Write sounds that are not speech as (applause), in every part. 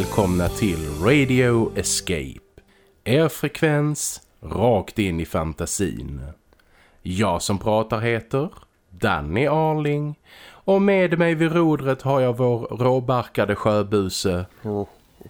Välkomna till Radio Escape. Er frekvens rakt in i fantasin. Jag som pratar heter Danny Arling och med mig vid rodret har jag vår råbarkade sjöbuse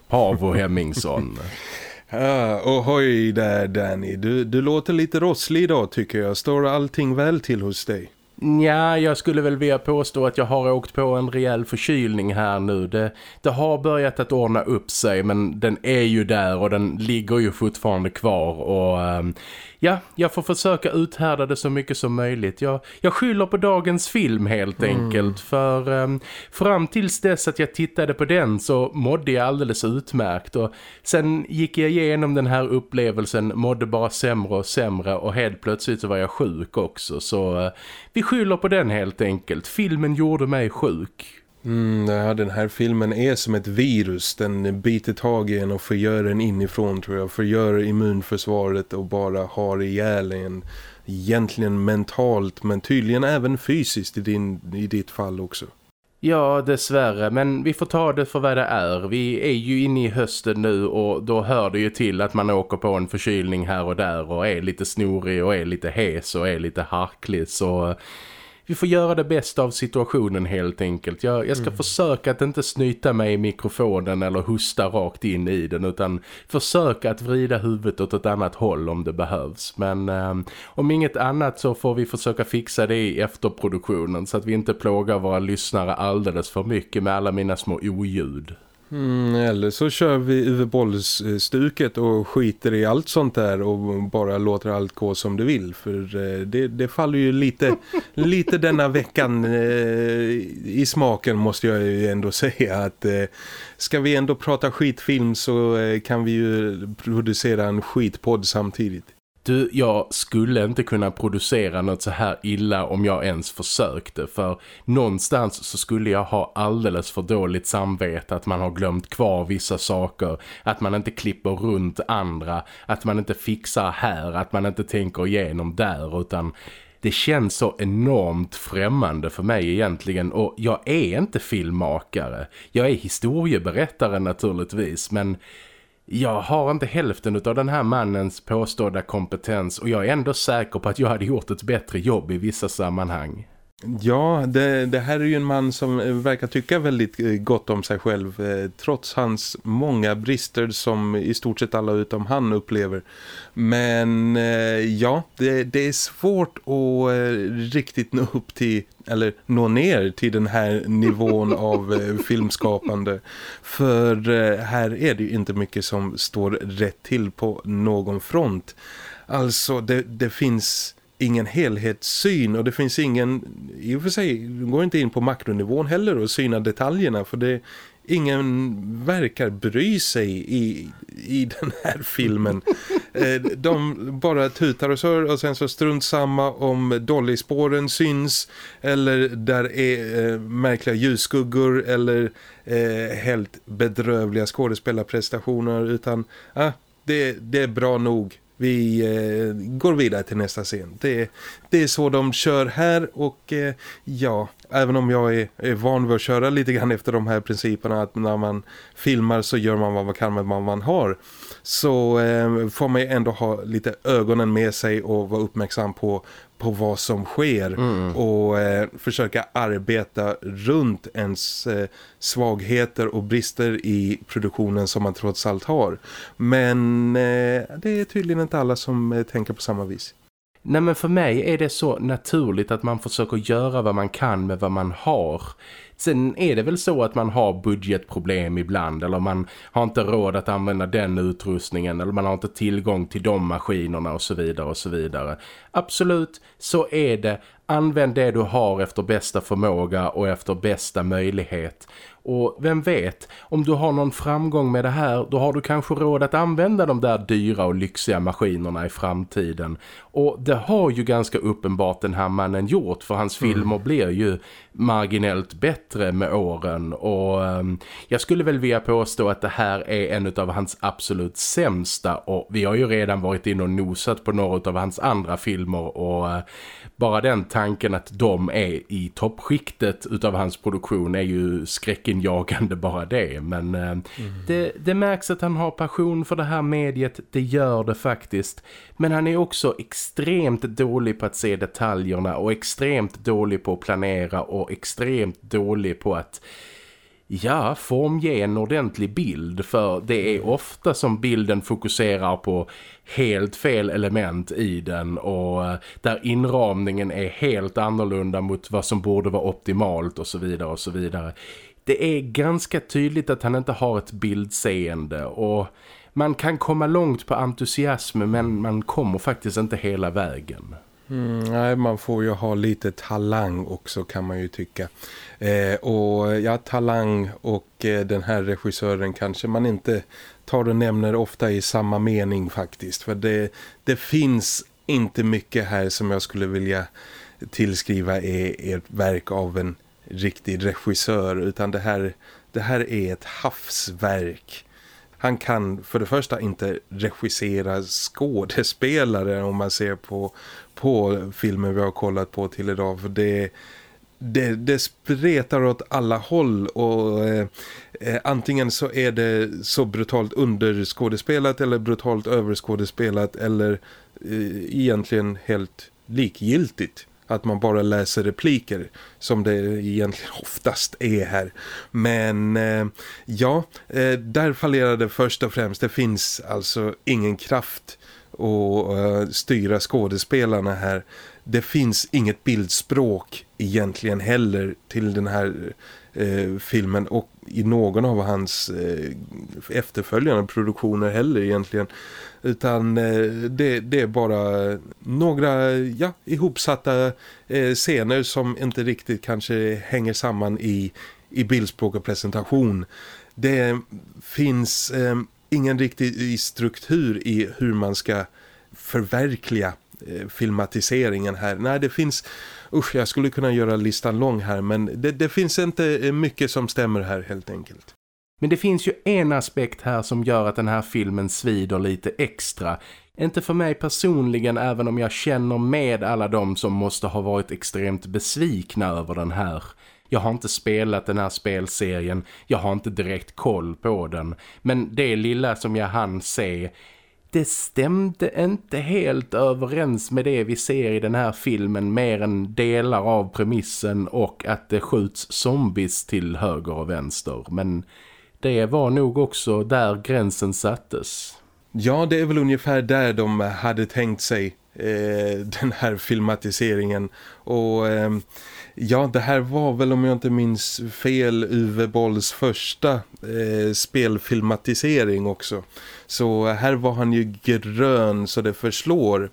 Pavo Hemmingsson. (laughs) Ah, ohoj hoj där Danny, du, du låter lite rosslig idag tycker jag. Står allting väl till hos dig? Ja, jag skulle väl vilja påstå att jag har åkt på en rejäl förkylning här nu. Det, det har börjat att ordna upp sig men den är ju där och den ligger ju fortfarande kvar och um, ja, jag får försöka uthärda det så mycket som möjligt. Jag, jag skyller på dagens film helt mm. enkelt för um, fram tills dess att jag tittade på den så mådde jag alldeles utmärkt och sen gick jag igenom den här upplevelsen, mådde bara sämre och sämre och helt plötsligt så var jag sjuk också så uh, vi skyller på den helt enkelt. Filmen gjorde mig sjuk. Mm, ja, den här filmen är som ett virus. Den biter tag i en och förgör en inifrån tror jag. Förgör immunförsvaret och bara har ihjäl en. Egentligen mentalt men tydligen även fysiskt i, din, i ditt fall också. Ja, dessvärre. Men vi får ta det för vad det är. Vi är ju inne i hösten nu och då hör det ju till att man åker på en förkylning här och där och är lite snorig och är lite hes och är lite harklig. Så vi får göra det bästa av situationen helt enkelt. Jag, jag ska mm. försöka att inte snyta mig i mikrofonen eller hosta rakt in i den utan försöka att vrida huvudet åt ett annat håll om det behövs. Men eh, om inget annat så får vi försöka fixa det i efterproduktionen så att vi inte plågar våra lyssnare alldeles för mycket med alla mina små oljud. Mm, eller så kör vi UV-bollstuket och skiter i allt sånt där och bara låter allt gå som det vill. För eh, det, det faller ju lite, (laughs) lite denna veckan eh, i smaken måste jag ju ändå (laughs) säga. att eh, Ska vi ändå prata skitfilm så kan vi ju producera en skitpodd samtidigt. Du, jag skulle inte kunna producera något så här illa om jag ens försökte för någonstans så skulle jag ha alldeles för dåligt samvete att man har glömt kvar vissa saker, att man inte klipper runt andra, att man inte fixar här, att man inte tänker igenom där utan det känns så enormt främmande för mig egentligen och jag är inte filmmakare. Jag är historieberättare naturligtvis men jag har inte hälften av den här mannens påstådda kompetens och jag är ändå säker på att jag hade gjort ett bättre jobb i vissa sammanhang. Ja, det, det, här är ju en man som verkar tycka väldigt eh, gott om sig själv eh, trots hans många brister som i stort sett alla utom han upplever. Men eh, ja, det, det, är svårt att riktigt nå upp till eller nå ner till den här nivån av (laughs) filmskapande. För här är det ju inte mycket som står rätt till på någon front. Alltså det, det finns ingen helhetssyn och det finns ingen, i och för sig går inte in på makronivån heller och syna detaljerna för det ingen verkar bry sig i, i den här filmen. (laughs) Eh, de bara tutar och sör och sen så strunt samma om Dolly-spåren syns eller där är eh, märkliga ljusskuggor eller eh, helt bedrövliga skådespelarprestationer utan ah, det, det är bra nog vi eh, går vidare till nästa scen. Det, det är så de kör här och eh, ja, även om jag är, är van vid att köra lite grann efter de här principerna att när man filmar så gör man vad man kan med vad man har så eh, får man ju ändå ha lite ögonen med sig och vara uppmärksam på på vad som sker mm. och eh, försöka arbeta runt ens eh, svagheter och brister i produktionen som man trots allt har. Men eh, det är tydligen inte alla som eh, tänker på samma vis. Nej men för mig är det så naturligt att man försöker göra vad man kan med vad man har. Sen är det väl så att man har budgetproblem ibland eller man har inte råd att använda den utrustningen eller man har inte tillgång till de maskinerna och så vidare och så vidare. Absolut, så är det. Använd det du har efter bästa förmåga och efter bästa möjlighet. Och vem vet, om du har någon framgång med det här då har du kanske råd att använda de där dyra och lyxiga maskinerna i framtiden. Och det har ju ganska uppenbart den här mannen gjort för hans mm. filmer blir ju marginellt bättre med åren. Och um, jag skulle väl vilja påstå att det här är en av hans absolut sämsta och vi har ju redan varit in och nosat på några av hans andra filmer och uh, bara den tanken tanken att de är i toppskiktet utav hans produktion är ju skräckinjagande bara det. Men eh, mm. det, det märks att han har passion för det här mediet, det gör det faktiskt. Men han är också extremt dålig på att se detaljerna och extremt dålig på att planera och extremt dålig på att ja, formge en ordentlig bild för det är ofta som bilden fokuserar på helt fel element i den och eh, där inramningen är helt annorlunda mot vad som borde vara optimalt och så vidare och så vidare. Det är ganska tydligt att han inte har ett bildseende och man kan komma långt på entusiasm men man kommer faktiskt inte hela vägen. Mm, nej, man får ju ha lite talang också kan man ju tycka. Eh, och ja, talang och eh, den här regissören kanske man inte tar och nämner ofta i samma mening faktiskt. För det, det finns inte mycket här som jag skulle vilja tillskriva e, är ett verk av en riktig regissör utan det här, det här är ett havsverk han kan för det första inte regissera skådespelare om man ser på, på filmer vi har kollat på till idag. För det, det, det spretar åt alla håll och eh, eh, antingen så är det så brutalt underskådespelat eller brutalt överskådespelat eller eh, egentligen helt likgiltigt att man bara läser repliker som det egentligen oftast är här. Men eh, ja, eh, där fallerade först och främst. Det finns alltså ingen kraft och eh, styra skådespelarna här. Det finns inget bildspråk egentligen heller till den här eh, filmen och i någon av hans eh, efterföljande produktioner heller egentligen utan eh, det, det, är bara några ja, ihopsatta eh, scener som inte riktigt kanske hänger samman i, i bildspråk och presentation. Det finns eh, ingen riktig struktur i hur man ska förverkliga eh, filmatiseringen här. Nej, det finns... Usch, jag skulle kunna göra listan lång här men det, det finns inte eh, mycket som stämmer här helt enkelt. Men det finns ju en aspekt här som gör att den här filmen svider lite extra. Inte för mig personligen även om jag känner med alla de som måste ha varit extremt besvikna över den här. Jag har inte spelat den här spelserien, jag har inte direkt koll på den. Men det lilla som jag hann se, det stämde inte helt överens med det vi ser i den här filmen mer än delar av premissen och att det skjuts zombies till höger och vänster. Men det var nog också där gränsen sattes. Ja, det är väl ungefär där de hade tänkt sig eh, den här filmatiseringen. Och eh, ja, det här var väl om jag inte minns fel Uwe Bolls första eh, spelfilmatisering också. Så här var han ju grön så det förslår.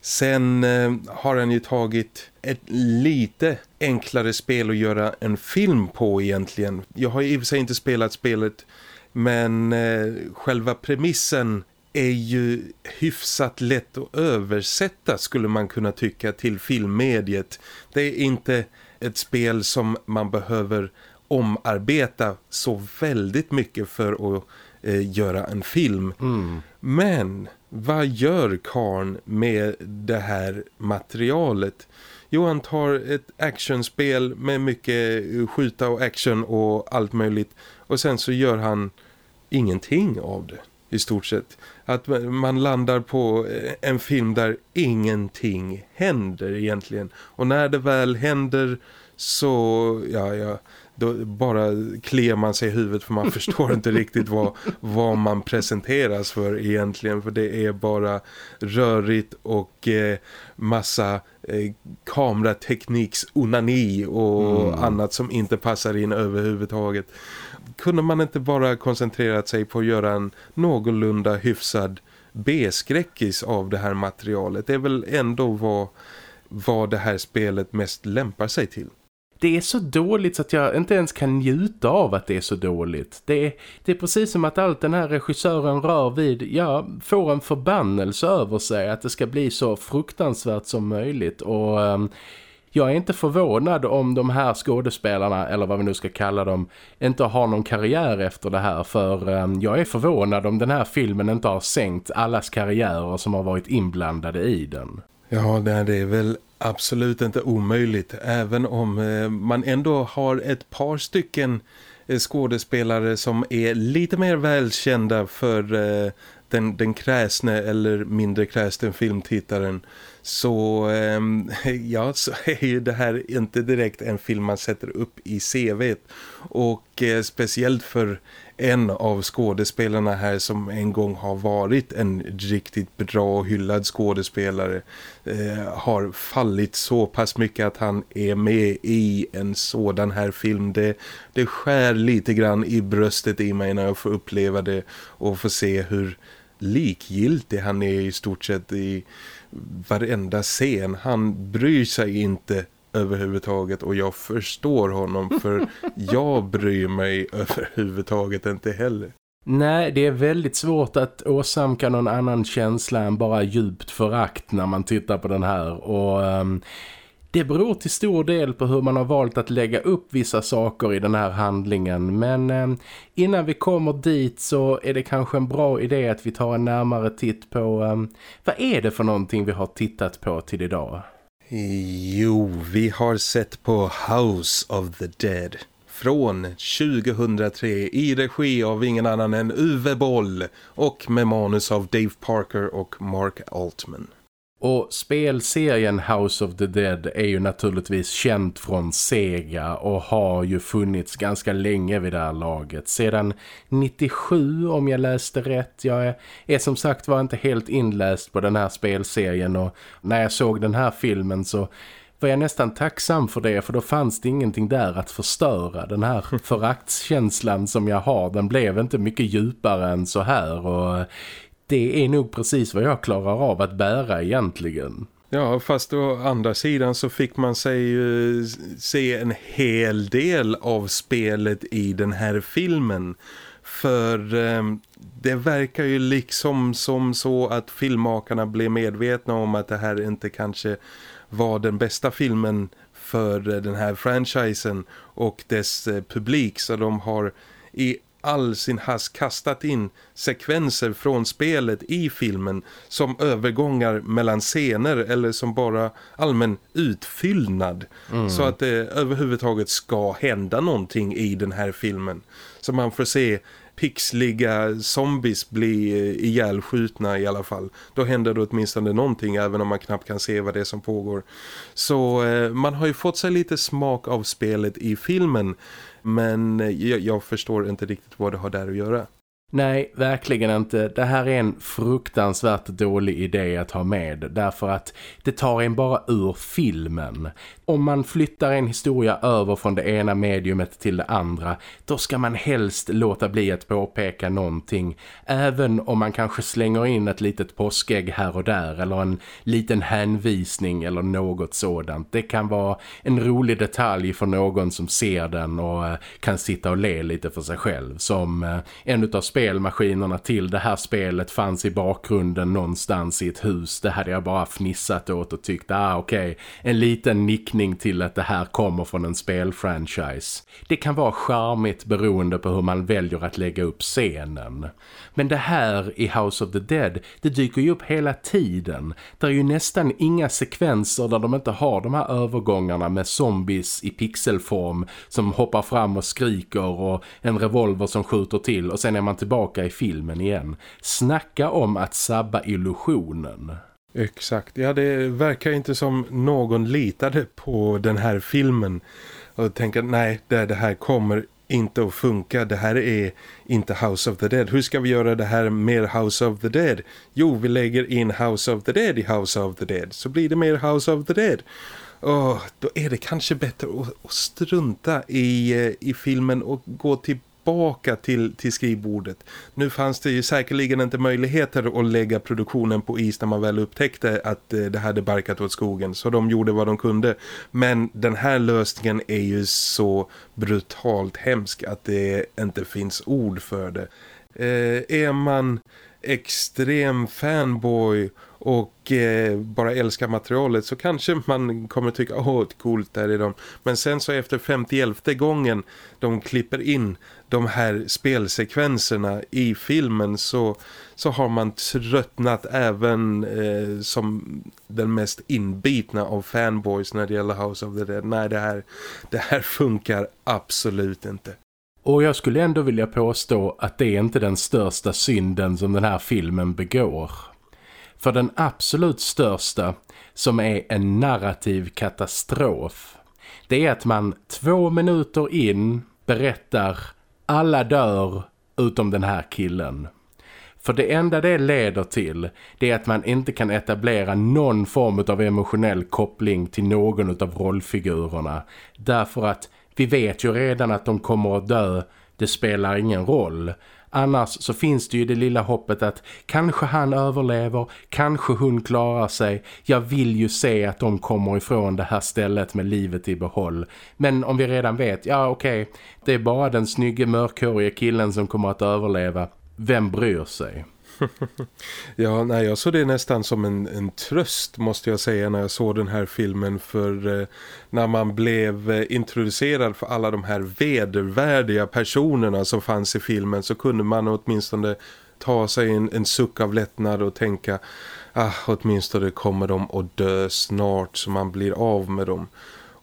Sen eh, har han ju tagit ett lite enklare spel att göra en film på egentligen. Jag har i och för sig inte spelat spelet men eh, själva premissen är ju hyfsat lätt att översätta skulle man kunna tycka till filmmediet. Det är inte ett spel som man behöver omarbeta så väldigt mycket för att eh, göra en film. Mm. Men vad gör Karn med det här materialet? Jo, han tar ett actionspel med mycket skjuta och action och allt möjligt. Och sen så gör han ingenting av det i stort sett. Att man landar på eh, en film där ingenting händer egentligen. Och när det väl händer så, ja, ja då bara kliar man sig i huvudet för man (laughs) förstår inte riktigt vad, vad man presenteras för egentligen. För det är bara rörigt och eh, massa eh, kameratekniks onani och mm. annat som inte passar in överhuvudtaget. Kunde man inte bara koncentrerat sig på att göra en någorlunda hyfsad B-skräckis av det här materialet? Det är väl ändå vad, vad det här spelet mest lämpar sig till det är så dåligt så att jag inte ens kan njuta av att det är så dåligt. Det är, det är precis som att allt den här regissören rör vid, ja, får en förbannelse över sig att det ska bli så fruktansvärt som möjligt och... Um, jag är inte förvånad om de här skådespelarna, eller vad vi nu ska kalla dem, inte har någon karriär efter det här. För um, jag är förvånad om den här filmen inte har sänkt allas karriärer som har varit inblandade i den. Ja, det är väl absolut inte omöjligt. Även om eh, man ändå har ett par stycken eh, skådespelare som är lite mer välkända för eh, den, den kräsne eller mindre kräsne filmtittaren så (laughs) ja, så är ju det här inte direkt en film man sätter upp i CV och speciellt för en av skådespelarna här som en gång har varit en riktigt bra och hyllad skådespelare eh, har fallit så pass mycket att han är med i en sådan här film. Det, det skär lite grann i bröstet i mig när jag får uppleva det och få se hur likgiltig han är i stort sett i varenda scen. Han bryr sig inte överhuvudtaget och jag förstår honom för (laughs) jag bryr mig överhuvudtaget inte heller. Nej, det är väldigt svårt att åsamka någon annan känsla än bara djupt förakt när man tittar på den här och um, det beror till stor del på hur man har valt att lägga upp vissa saker i den här handlingen men um, innan vi kommer dit så är det kanske en bra idé att vi tar en närmare titt på um, vad är det för någonting vi har tittat på till idag? Jo, vi har sett på House of the Dead från 2003 i regi av ingen annan än Uwe Boll och med manus av Dave Parker och Mark Altman. Och spelserien House of the Dead är ju naturligtvis känt från Sega och har ju funnits ganska länge vid det här laget. Sedan 97 om jag läste rätt. Jag är, är som sagt var inte helt inläst på den här spelserien och när jag såg den här filmen så var jag nästan tacksam för det för då fanns det ingenting där att förstöra. Den här föraktskänslan som jag har den blev inte mycket djupare än så här och det är nog precis vad jag klarar av att bära egentligen. Ja, fast å andra sidan så fick man sig uh, se en hel del av spelet i den här filmen. För um, det verkar ju liksom som så att filmmakarna blev medvetna om att det här inte kanske var den bästa filmen för eh, den här franchisen och dess eh, publik. Så de har i all sin hast kastat in sekvenser från spelet i filmen som övergångar mellan scener eller som bara allmän utfyllnad mm. så att det överhuvudtaget ska hända någonting i den här filmen. Så man får se pixliga zombies bli eh, ihjälskjutna i alla fall. Då händer det åtminstone någonting även om man knappt kan se vad det är som pågår. Så eh, man har ju fått sig lite smak av spelet i filmen men eh, jag, jag förstår inte riktigt vad det har där att göra. Nej, verkligen inte. Det här är en fruktansvärt dålig idé att ha med därför att det tar en bara ur filmen. Om man flyttar en historia över från det ena mediumet till det andra då ska man helst låta bli att påpeka någonting även om man kanske slänger in ett litet påskägg här och där eller en liten hänvisning eller något sådant. Det kan vara en rolig detalj för någon som ser den och eh, kan sitta och le lite för sig själv som eh, en utav spelmaskinerna till det här spelet fanns i bakgrunden någonstans i ett hus. Det hade jag bara fnissat åt och tyckt, ah okej, okay. en liten nickning till att det här kommer från en spelfranchise. Det kan vara charmigt beroende på hur man väljer att lägga upp scenen. Men det här i House of the Dead, det dyker ju upp hela tiden. Det är ju nästan inga sekvenser där de inte har de här övergångarna med zombies i pixelform som hoppar fram och skriker och en revolver som skjuter till och sen är man tillbaka i filmen igen. Snacka om att sabba illusionen. Exakt, ja det verkar inte som någon litade på den här filmen och tänkte nej det, det här kommer inte att funka. Det här är inte House of the Dead. Hur ska vi göra det här mer House of the Dead? Jo, vi lägger in House of the Dead i House of the Dead. Så blir det mer House of the Dead. Och då är det kanske bättre att, att strunta i, eh, i filmen och gå till tillbaka till, till skrivbordet. Nu fanns det ju säkerligen inte möjligheter att lägga produktionen på is när man väl upptäckte att eh, det hade barkat åt skogen. Så de gjorde vad de kunde. Men den här lösningen är ju så brutalt hemsk att det inte finns ord för det. Eh, är man extrem fanboy och eh, bara älskar materialet så kanske man kommer tycka åh ett coolt där är de. Men sen så efter 51 gången de klipper in de här spelsekvenserna i filmen så, så har man tröttnat även eh, som den mest inbitna av fanboys när det gäller House of the Dead. Nej det här, det här funkar absolut inte. Och jag skulle ändå vilja påstå att det är inte den största synden som den här filmen begår. För den absolut största, som är en narrativ katastrof, det är att man två minuter in berättar alla dör utom den här killen. För det enda det leder till det är att man inte kan etablera någon form av emotionell koppling till någon av rollfigurerna. Därför att vi vet ju redan att de kommer att dö, det spelar ingen roll. Annars så finns det ju det lilla hoppet att kanske han överlever, kanske hon klarar sig. Jag vill ju se att de kommer ifrån det här stället med livet i behåll. Men om vi redan vet, ja okej, okay, det är bara den snygga mörkhåriga killen som kommer att överleva. Vem bryr sig? (laughs) ja, nej, jag såg det nästan som en, en tröst måste jag säga när jag såg den här filmen för eh, när man blev eh, introducerad för alla de här vedervärdiga personerna som fanns i filmen så kunde man åtminstone ta sig en, en suck av lättnad och tänka ah, åtminstone kommer de att dö snart så man blir av med dem.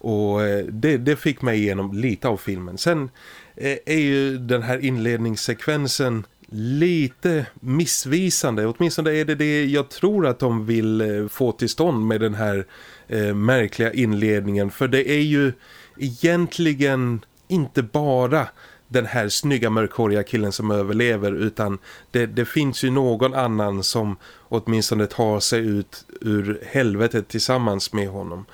Och eh, det, det fick mig igenom lite av filmen. Sen eh, är ju den här inledningssekvensen lite missvisande. Åtminstone är det det jag tror att de vill eh, få till stånd med den här eh, märkliga inledningen. För det är ju egentligen inte bara den här snygga mörkhåriga killen som överlever utan det, det, finns ju någon annan som åtminstone tar sig ut ur helvetet tillsammans med honom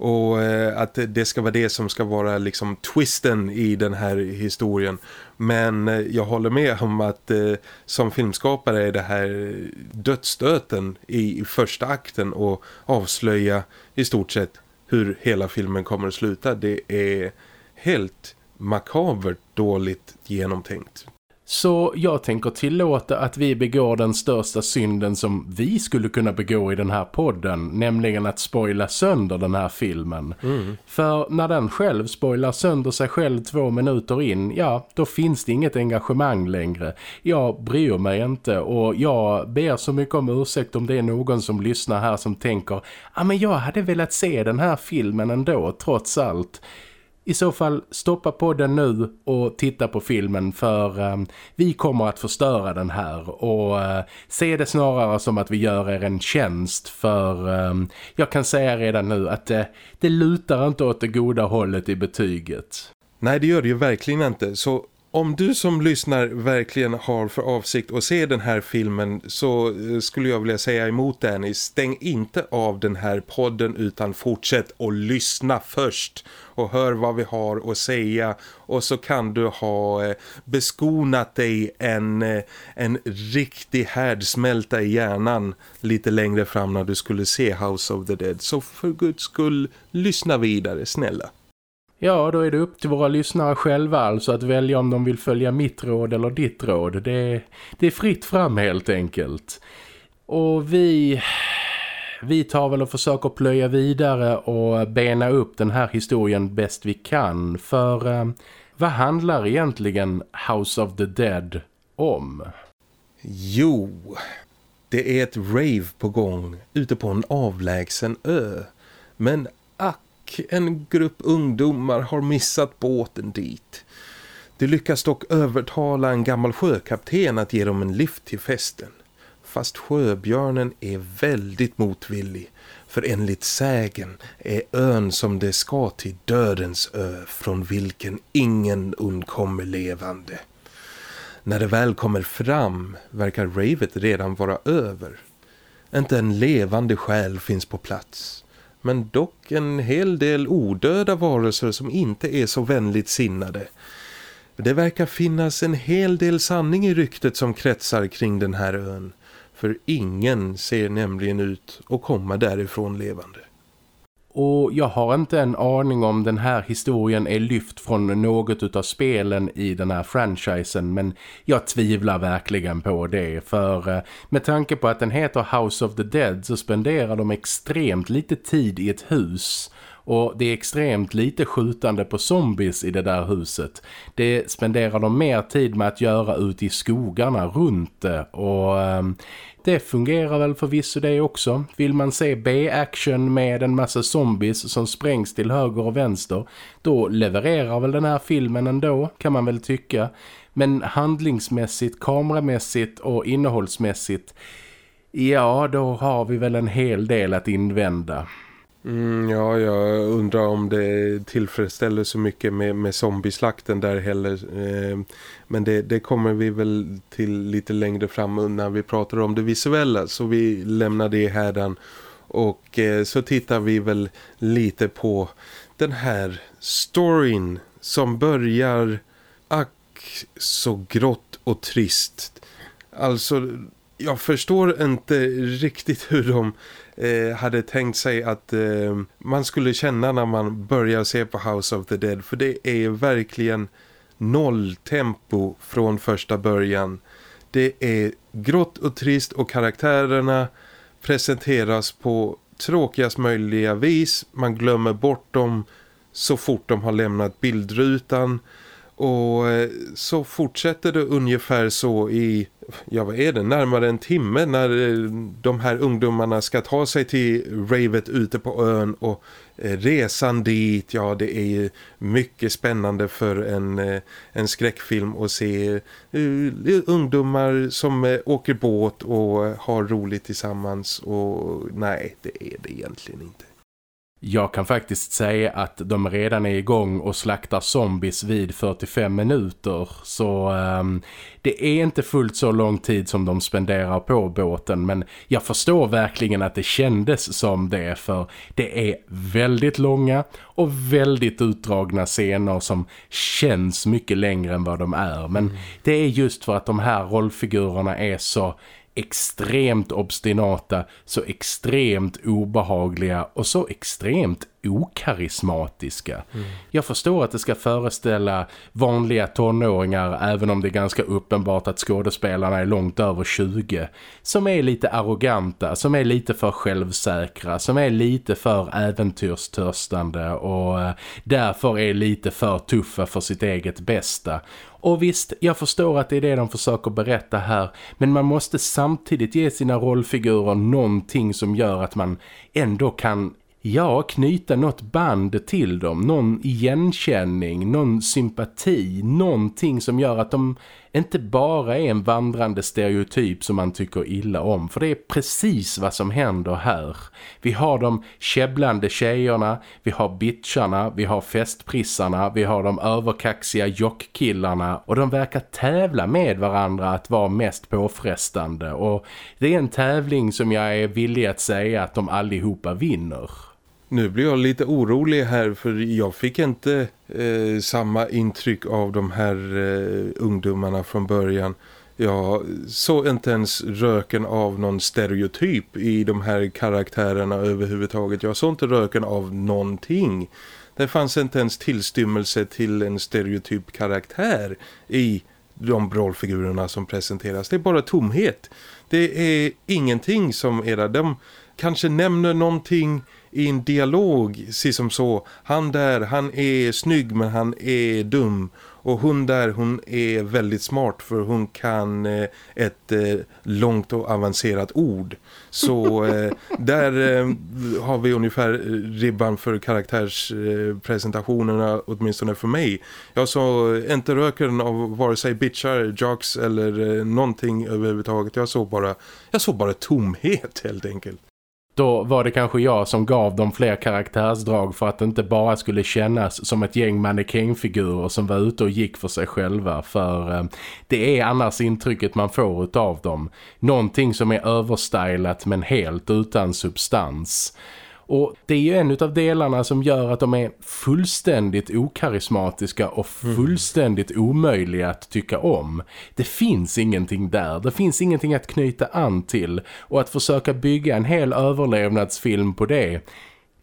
och eh, att det ska vara det som ska vara liksom twisten i den här historien. Men eh, jag håller med om att eh, som filmskapare är det här dödsstöten i första akten och avslöja i stort sett hur hela filmen kommer att sluta. Det är helt makabert dåligt genomtänkt. Så jag tänker tillåta att vi begår den största synden som vi skulle kunna begå i den här podden. Nämligen att spoila sönder den här filmen. Mm. För när den själv spoilar sönder sig själv två minuter in, ja då finns det inget engagemang längre. Jag bryr mig inte och jag ber så mycket om ursäkt om det är någon som lyssnar här som tänker ja ah, men jag hade velat se den här filmen ändå trots allt i så fall stoppa podden nu och titta på filmen för eh, vi kommer att förstöra den här och eh, se det snarare som att vi gör er en tjänst för eh, jag kan säga redan nu att det lutar inte åt det goda hållet i betyget. Nej det gör det ju verkligen inte så om du som lyssnar verkligen har för avsikt att se den här filmen så eh, skulle jag vilja säga emot Danny. Stäng inte av den här podden utan fortsätt att lyssna först och hör vad vi har att säga och så kan du ha eh, beskonat dig en, eh, en riktig härdsmälta i hjärnan lite längre fram när du skulle se House of the Dead. Så för guds skull, lyssna vidare, snälla. Ja, då är det upp till våra lyssnare själva alltså att välja om de vill följa mitt råd eller ditt råd. Det, det är fritt fram helt enkelt. Och vi, vi tar väl och försöker plöja vidare och bena upp den här historien bäst vi kan. För eh, vad handlar egentligen House of the Dead om? Jo, det är ett rave på gång ute på en avlägsen ö. Men ack, en grupp ungdomar har missat båten dit. De lyckas dock övertala en gammal sjökapten att ge dem en lift till festen. Fast sjöbjörnen är väldigt motvillig. För enligt sägen är ön som det ska till dödens ö från vilken ingen undkommer levande. När det väl kommer fram verkar ravet redan vara över. Inte en levande själ finns på plats men dock en hel del odöda varelser som inte är så vänligt sinnade. Det verkar finnas en hel del sanning i ryktet som kretsar kring den här ön, för ingen ser nämligen ut att komma därifrån levande. Och jag har inte en aning om den här historien är lyft från något av spelen i den här franchisen men jag tvivlar verkligen på det för eh, med tanke på att den heter House of the Dead så spenderar de extremt lite tid i ett hus och det är extremt lite skjutande på zombies i det där huset. Det spenderar de mer tid med att göra ute i skogarna runt det och... Um, det fungerar väl förvisso det också. Vill man se B-action med en massa zombies som sprängs till höger och vänster, då levererar väl den här filmen ändå, kan man väl tycka. Men handlingsmässigt, kameramässigt och innehållsmässigt, ja då har vi väl en hel del att invända. Mm, ja, jag undrar om det tillfredsställer så mycket med, med zombieslakten där heller. Eh, men det, det, kommer vi väl till lite längre fram när vi pratar om det visuella. Så vi lämnar det här Och eh, så tittar vi väl lite på den här storyn som börjar ack så grått och trist. Alltså, jag förstår inte riktigt hur de eh, hade tänkt sig att eh, man skulle känna när man börjar se på House of the Dead. För det är verkligen noll tempo från första början. Det är grått och trist och karaktärerna presenteras på tråkigast möjliga vis. Man glömmer bort dem så fort de har lämnat bildrutan. Och eh, så fortsätter det ungefär så i, ja vad är det, närmare en timme när eh, de här ungdomarna ska ta sig till ravet ute på ön och eh, resan dit, ja det är ju mycket spännande för en, eh, en skräckfilm att se ungdomar som åker båt och har roligt tillsammans och nej det är det egentligen inte. Jag kan faktiskt säga att de redan är igång och slaktar zombies vid 45 minuter så um, det är inte fullt så lång tid som de spenderar på båten men jag förstår verkligen att det kändes som det för det är väldigt långa och väldigt utdragna scener som känns mycket längre än vad de är men mm. det är just för att de här rollfigurerna är så extremt obstinata, så extremt obehagliga och så extremt okarismatiska. Mm. Jag förstår att det ska föreställa vanliga tonåringar även om det är ganska uppenbart att skådespelarna är långt över 20 som är lite arroganta, som är lite för självsäkra, som är lite för äventyrstörstande och eh, därför är lite för tuffa för sitt eget bästa. Och visst, jag förstår att det är det de försöker berätta här men man måste samtidigt ge sina rollfigurer någonting som gör att man ändå kan ja, knyta något band till dem, någon igenkänning, någon sympati, någonting som gör att de inte bara är en vandrande stereotyp som man tycker illa om. För det är precis vad som händer här. Vi har de käbblande tjejerna, vi har bitcharna, vi har festprissarna, vi har de överkaxiga jockkillarna och de verkar tävla med varandra att vara mest påfrestande och det är en tävling som jag är villig att säga att de allihopa vinner. Nu blir jag lite orolig här för jag fick inte eh, samma intryck av de här eh, ungdomarna från början. Jag såg inte ens röken av någon stereotyp i de här karaktärerna överhuvudtaget. Jag såg inte röken av någonting. Det fanns inte ens tillstymmelse till en stereotyp karaktär i de rollfigurerna som presenteras. Det är bara tomhet. Det är ingenting som era... De kanske nämner någonting i en dialog, se som så. Han där, han är snygg men han är dum. Och hon där, hon är väldigt smart för hon kan eh, ett eh, långt och avancerat ord. Så eh, (laughs) där eh, har vi ungefär ribban för karaktärspresentationerna åtminstone för mig. Jag såg inte röken av vare sig bitchar, jocks eller eh, någonting överhuvudtaget. Jag såg bara, jag såg bara tomhet (laughs) helt enkelt. Då var det kanske jag som gav dem fler karaktärsdrag för att det inte bara skulle kännas som ett gäng mannekängfigurer som var ute och gick för sig själva. För eh, det är annars intrycket man får av dem. Någonting som är överstylat men helt utan substans. Och det är ju en av delarna som gör att de är fullständigt okarismatiska och mm. fullständigt omöjliga att tycka om. Det finns ingenting där, det finns ingenting att knyta an till och att försöka bygga en hel överlevnadsfilm på det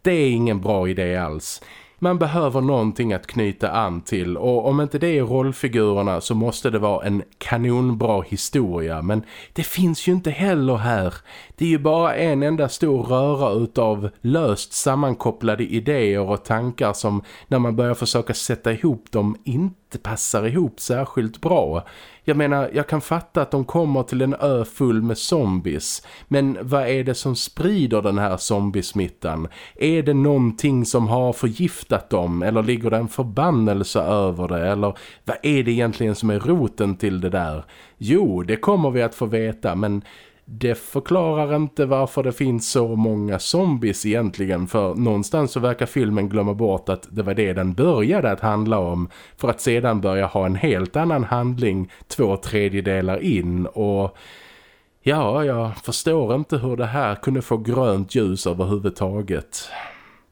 Det är ingen bra idé alls. Man behöver någonting att knyta an till och om inte det är rollfigurerna så måste det vara en kanonbra historia men det finns ju inte heller här. Det är ju bara en enda stor röra utav löst sammankopplade idéer och tankar som när man börjar försöka sätta ihop dem inte passar ihop särskilt bra. Jag menar, jag kan fatta att de kommer till en ö full med zombies. Men vad är det som sprider den här zombiesmittan? Är det någonting som har förgiftat dem? Eller ligger det en förbannelse över det? Eller vad är det egentligen som är roten till det där? Jo, det kommer vi att få veta, men det förklarar inte varför det finns så många zombies egentligen för någonstans så verkar filmen glömma bort att det var det den började att handla om för att sedan börja ha en helt annan handling två tredjedelar in och ja, jag förstår inte hur det här kunde få grönt ljus överhuvudtaget.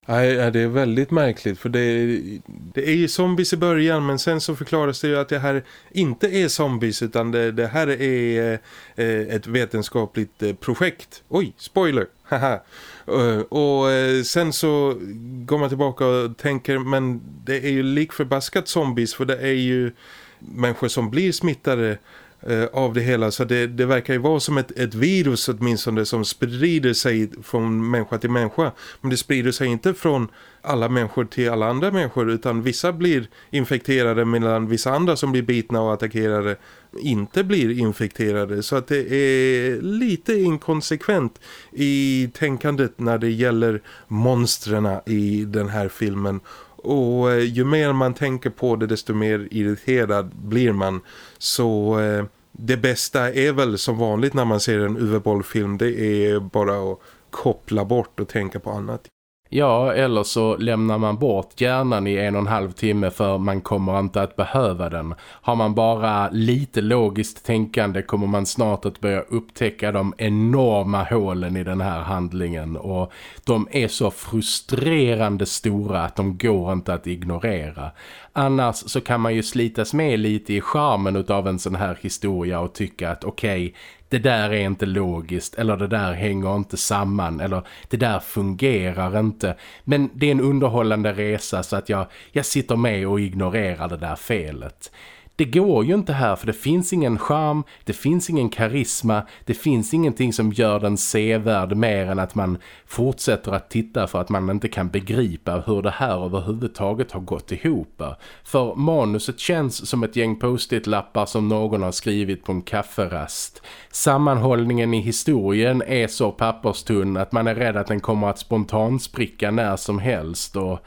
Nej, det är väldigt märkligt för det, det är ju zombies i början men sen så förklaras det ju att det här inte är zombies utan det, det här är eh, ett vetenskapligt eh, projekt. Oj, spoiler! (laughs) Haha. Eh, och eh, sen så går man tillbaka och tänker men det är ju likförbaskat zombies för det är ju människor som blir smittade Eh, av det hela. Så det, det verkar ju vara som ett, ett virus åtminstone som sprider sig från människa till människa. Men det sprider sig inte från alla människor till alla andra människor utan vissa blir infekterade medan vissa andra som blir bitna och attackerade inte blir infekterade. Så att det är lite inkonsekvent i tänkandet när det gäller monstren i den här filmen. Och eh, ju mer man tänker på det desto mer irriterad blir man. Så eh, det bästa är väl som vanligt när man ser en UV-bollfilm det är bara att koppla bort och tänka på annat. Ja, eller så lämnar man bort hjärnan i en och en halv timme för man kommer inte att behöva den. Har man bara lite logiskt tänkande kommer man snart att börja upptäcka de enorma hålen i den här handlingen och de är så frustrerande stora att de går inte att ignorera. Annars så kan man ju slitas med lite i charmen av en sån här historia och tycka att okej, okay, det där är inte logiskt eller det där hänger inte samman eller det där fungerar inte. Men det är en underhållande resa så att jag, jag sitter med och ignorerar det där felet. Det går ju inte här för det finns ingen charm, det finns ingen karisma, det finns ingenting som gör den sevärd mer än att man fortsätter att titta för att man inte kan begripa hur det här överhuvudtaget har gått ihop. För manuset känns som ett gäng post-it-lappar som någon har skrivit på en kafferast. Sammanhållningen i historien är så papperstunn att man är rädd att den kommer att spontanspricka när som helst och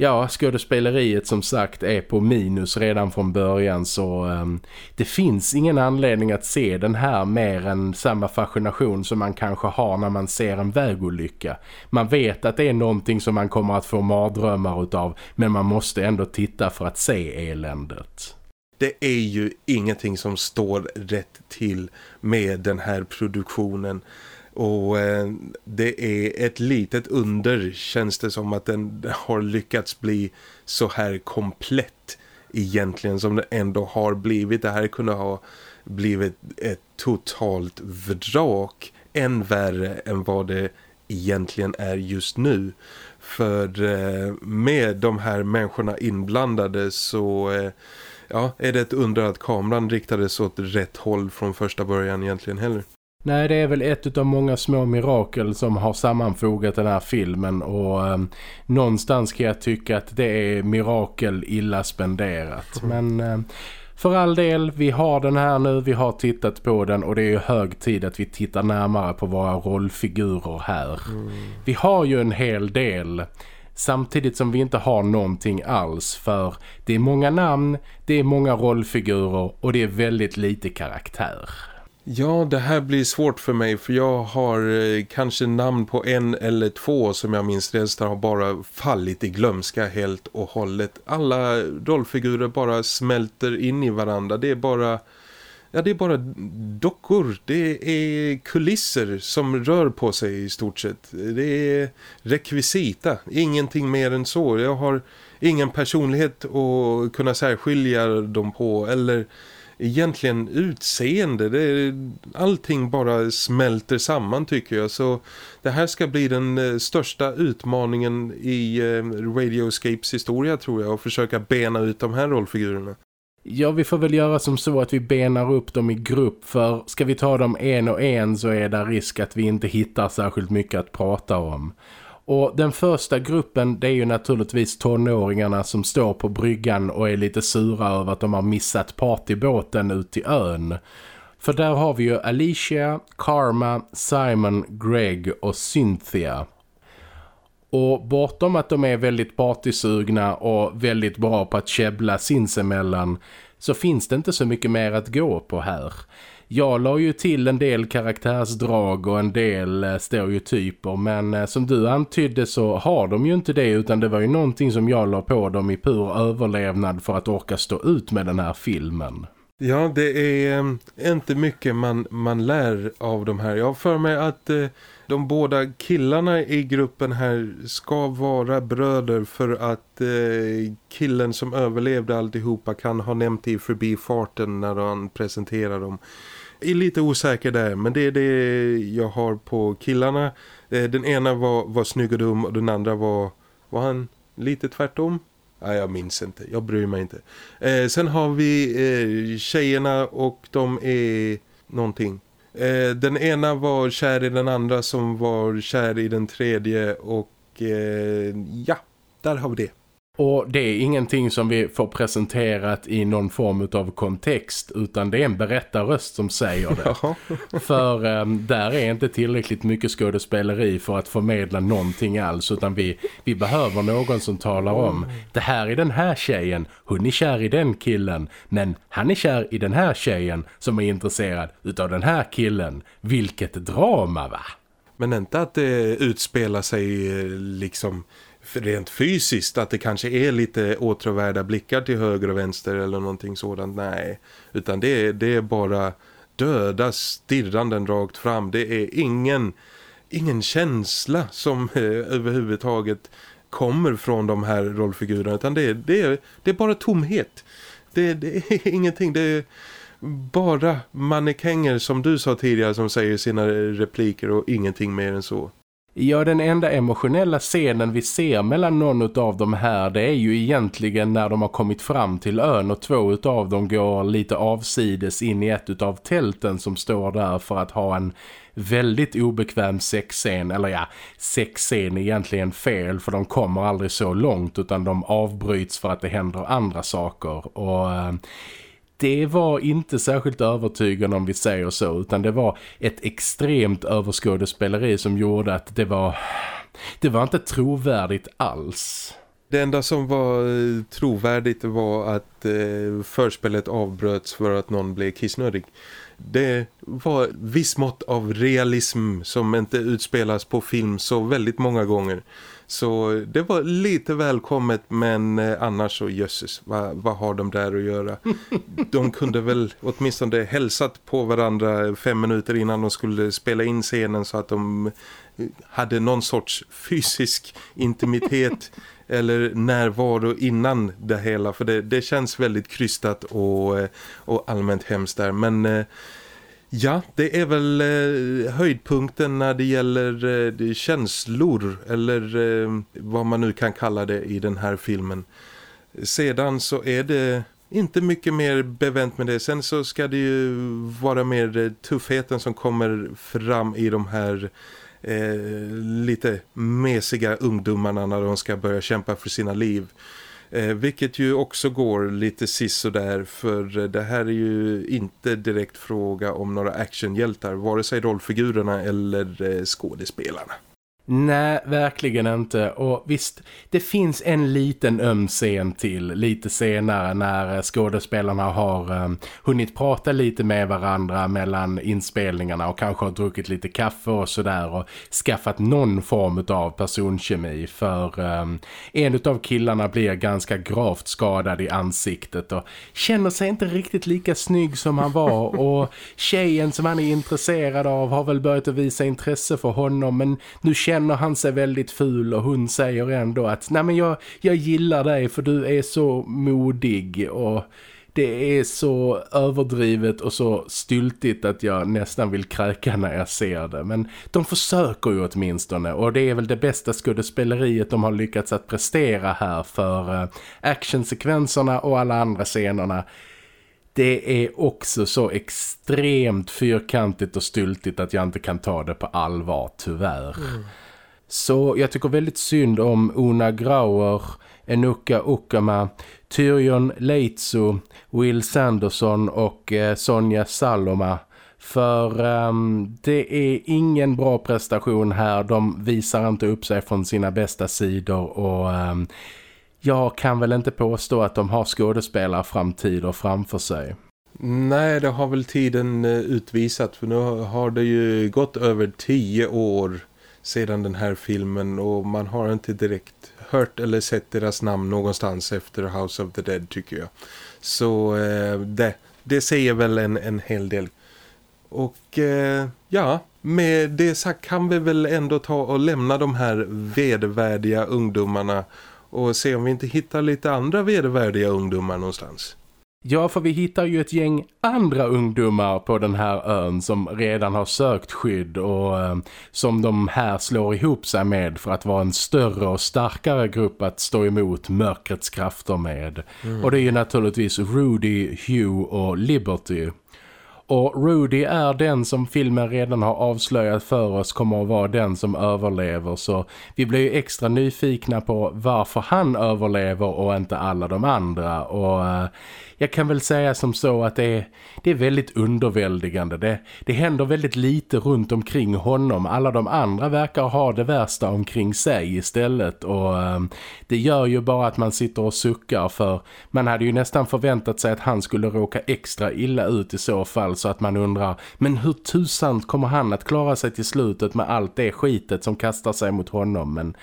ja, skådespeleriet som sagt är på minus redan från början så um, det finns ingen anledning att se den här mer än samma fascination som man kanske har när man ser en vägolycka. Man vet att det är någonting som man kommer att få mardrömmar utav men man måste ändå titta för att se eländet. Det är ju ingenting som står rätt till med den här produktionen. Och eh, det är ett litet under känns det som att den har lyckats bli så här komplett egentligen som det ändå har blivit. Det här kunde ha blivit ett totalt vrak än värre än vad det egentligen är just nu. För eh, med de här människorna inblandade så eh, ja, är det ett under att kameran riktades åt rätt håll från första början egentligen heller. Nej, det är väl ett av många små mirakel som har sammanfogat den här filmen och eh, någonstans kan jag tycka att det är mirakel illa spenderat. Mm. Men eh, för all del, vi har den här nu, vi har tittat på den och det är ju hög tid att vi tittar närmare på våra rollfigurer här. Mm. Vi har ju en hel del samtidigt som vi inte har någonting alls för det är många namn, det är många rollfigurer och det är väldigt lite karaktär. Ja, det här blir svårt för mig för jag har eh, kanske namn på en eller två som jag minns resten har bara fallit i glömska helt och hållet. Alla rollfigurer bara smälter in i varandra. Det är bara... Ja, det är bara dockor. Det är kulisser som rör på sig i stort sett. Det är rekvisita. Ingenting mer än så. Jag har ingen personlighet att kunna särskilja dem på eller egentligen utseende. Det, allting bara smälter samman tycker jag. Så det här ska bli den eh, största utmaningen i eh, Radioscapes historia tror jag. Att försöka bena ut de här rollfigurerna. Ja, vi får väl göra som så att vi benar upp dem i grupp för ska vi ta dem en och en så är det risk att vi inte hittar särskilt mycket att prata om. Och den första gruppen det är ju naturligtvis tonåringarna som står på bryggan och är lite sura över att de har missat partybåten ut till ön. För där har vi ju Alicia, Karma, Simon, Greg och Cynthia. Och bortom att de är väldigt partysugna och väldigt bra på att käbbla sinsemellan så finns det inte så mycket mer att gå på här. Jag la ju till en del karaktärsdrag och en del eh, stereotyper men eh, som du antydde så har de ju inte det utan det var ju någonting som jag la på dem i pur överlevnad för att orka stå ut med den här filmen. Ja, det är eh, inte mycket man, man lär av de här. Jag har för mig att eh, de båda killarna i gruppen här ska vara bröder för att eh, killen som överlevde alltihopa kan ha nämnt i förbifarten när han presenterar dem är lite osäker där men det är det jag har på killarna. Eh, den ena var, var snygg och dum och den andra var, var han lite tvärtom? Nej, jag minns inte. Jag bryr mig inte. Eh, sen har vi eh, tjejerna och de är någonting. Eh, den ena var kär i den andra som var kär i den tredje och eh, ja, där har vi det. Och det är ingenting som vi får presenterat i någon form av kontext utan det är en berättarröst som säger det. för um, där är inte tillräckligt mycket skådespeleri för att förmedla någonting alls utan vi, vi behöver någon som talar om det här är den här tjejen, hon är kär i den killen men han är kär i den här tjejen som är intresserad utav den här killen. Vilket drama va? Men inte att det utspelar sig eh, liksom rent fysiskt att det kanske är lite åtråvärda blickar till höger och vänster eller någonting sådant. Nej, utan det är, det är bara döda stirranden rakt fram. Det är ingen, ingen känsla som eh, överhuvudtaget kommer från de här rollfigurerna utan det är, det är, det är bara tomhet. Det, det är (laughs) ingenting, det är bara mannekänger som du sa tidigare som säger sina repliker och ingenting mer än så. Ja, den enda emotionella scenen vi ser mellan någon av de här det är ju egentligen när de har kommit fram till ön och två av dem går lite avsides in i ett av tälten som står där för att ha en väldigt obekväm sexscen. Eller ja, sexscen är egentligen fel för de kommer aldrig så långt utan de avbryts för att det händer andra saker. Och... Eh, det var inte särskilt övertygande om vi säger så utan det var ett extremt överskådespeleri som gjorde att det var det var inte trovärdigt alls. Det enda som var eh, trovärdigt var att eh, förspelet avbröts för att någon blev kissnödig. Det var viss mått av realism som inte utspelas på film så väldigt många gånger. Så det var lite välkommet men eh, annars så jösses, vad, vad har de där att göra? (laughs) De kunde väl åtminstone hälsat på varandra fem minuter innan de skulle spela in scenen så att de eh, hade någon sorts fysisk intimitet (laughs) eller närvaro innan det hela. För det, det känns väldigt krystat och, eh, och allmänt hemskt där. Men Ja, det är väl eh, höjdpunkten när det gäller eh, känslor eller eh, vad man nu kan kalla det i den här filmen. Sedan så är det inte mycket mer bevänt med det. Sen så ska det ju vara mer eh, tuffheten som kommer fram i de här eh, lite mesiga ungdomarna när de ska börja kämpa för sina liv. Eh, vilket ju också går lite där för det här är ju inte direkt fråga om några actionhjältar, vare sig rollfigurerna eller eh, skådespelarna. Nej, verkligen inte. Och visst, det finns en liten öm scen till lite senare när eh, skådespelarna har um, hunnit prata lite med varandra mellan inspelningarna och kanske har druckit lite kaffe och sådär och skaffat någon form av personkemi för um, en av killarna blir ganska gravt skadad i ansiktet och känner sig inte riktigt lika snygg som han var och tjejen som han är intresserad av har väl börjat att visa intresse för honom men nu känner känner han sig väldigt ful och hon säger ändå att nej men jag, jag gillar dig för du är så modig och det är så överdrivet och så styltigt att jag nästan vill kräka när jag ser det. Men de försöker ju åtminstone och det är väl det bästa skådespeleriet de har lyckats att prestera här för eh, actionsekvenserna och alla andra scenerna. Det är också så extremt fyrkantigt och styltigt att jag inte kan ta det på allvar, tyvärr. Mm. Så jag tycker väldigt synd om Una Grauer, Enuka Ukama, Tyrion Leitzu, Will Sanderson och eh, Sonja Saloma. För um, det är ingen bra prestation här. De visar inte upp sig från sina bästa sidor och um, jag kan väl inte påstå att de har skådespelarframtider framför sig. Nej, det har väl tiden eh, utvisat för nu har det ju gått över tio år sedan den här filmen och man har inte direkt hört eller sett deras namn någonstans efter House of the Dead tycker jag. Så eh, det, det säger väl en, en hel del. Och eh, ja, med det sagt kan vi väl ändå ta och lämna de här vedervärdiga ungdomarna och se om vi inte hittar lite andra vedervärdiga ungdomar någonstans. Ja, för vi hittar ju ett gäng andra ungdomar på den här ön som redan har sökt skydd och eh, som de här slår ihop sig med för att vara en större och starkare grupp att stå emot mörkrets krafter med. Mm. Och det är ju naturligtvis Rudy, Hugh och Liberty. Och Rudy är den som filmen redan har avslöjat för oss kommer att vara den som överlever så vi blir ju extra nyfikna på varför han överlever och inte alla de andra och uh, jag kan väl säga som så att det är, det är väldigt underväldigande. Det, det händer väldigt lite runt omkring honom. Alla de andra verkar ha det värsta omkring sig istället. Och uh, det gör ju bara att man sitter och suckar för man hade ju nästan förväntat sig att han skulle råka extra illa ut i så fall. Så att man undrar, men hur tusan kommer han att klara sig till slutet med allt det skitet som kastar sig mot honom? Men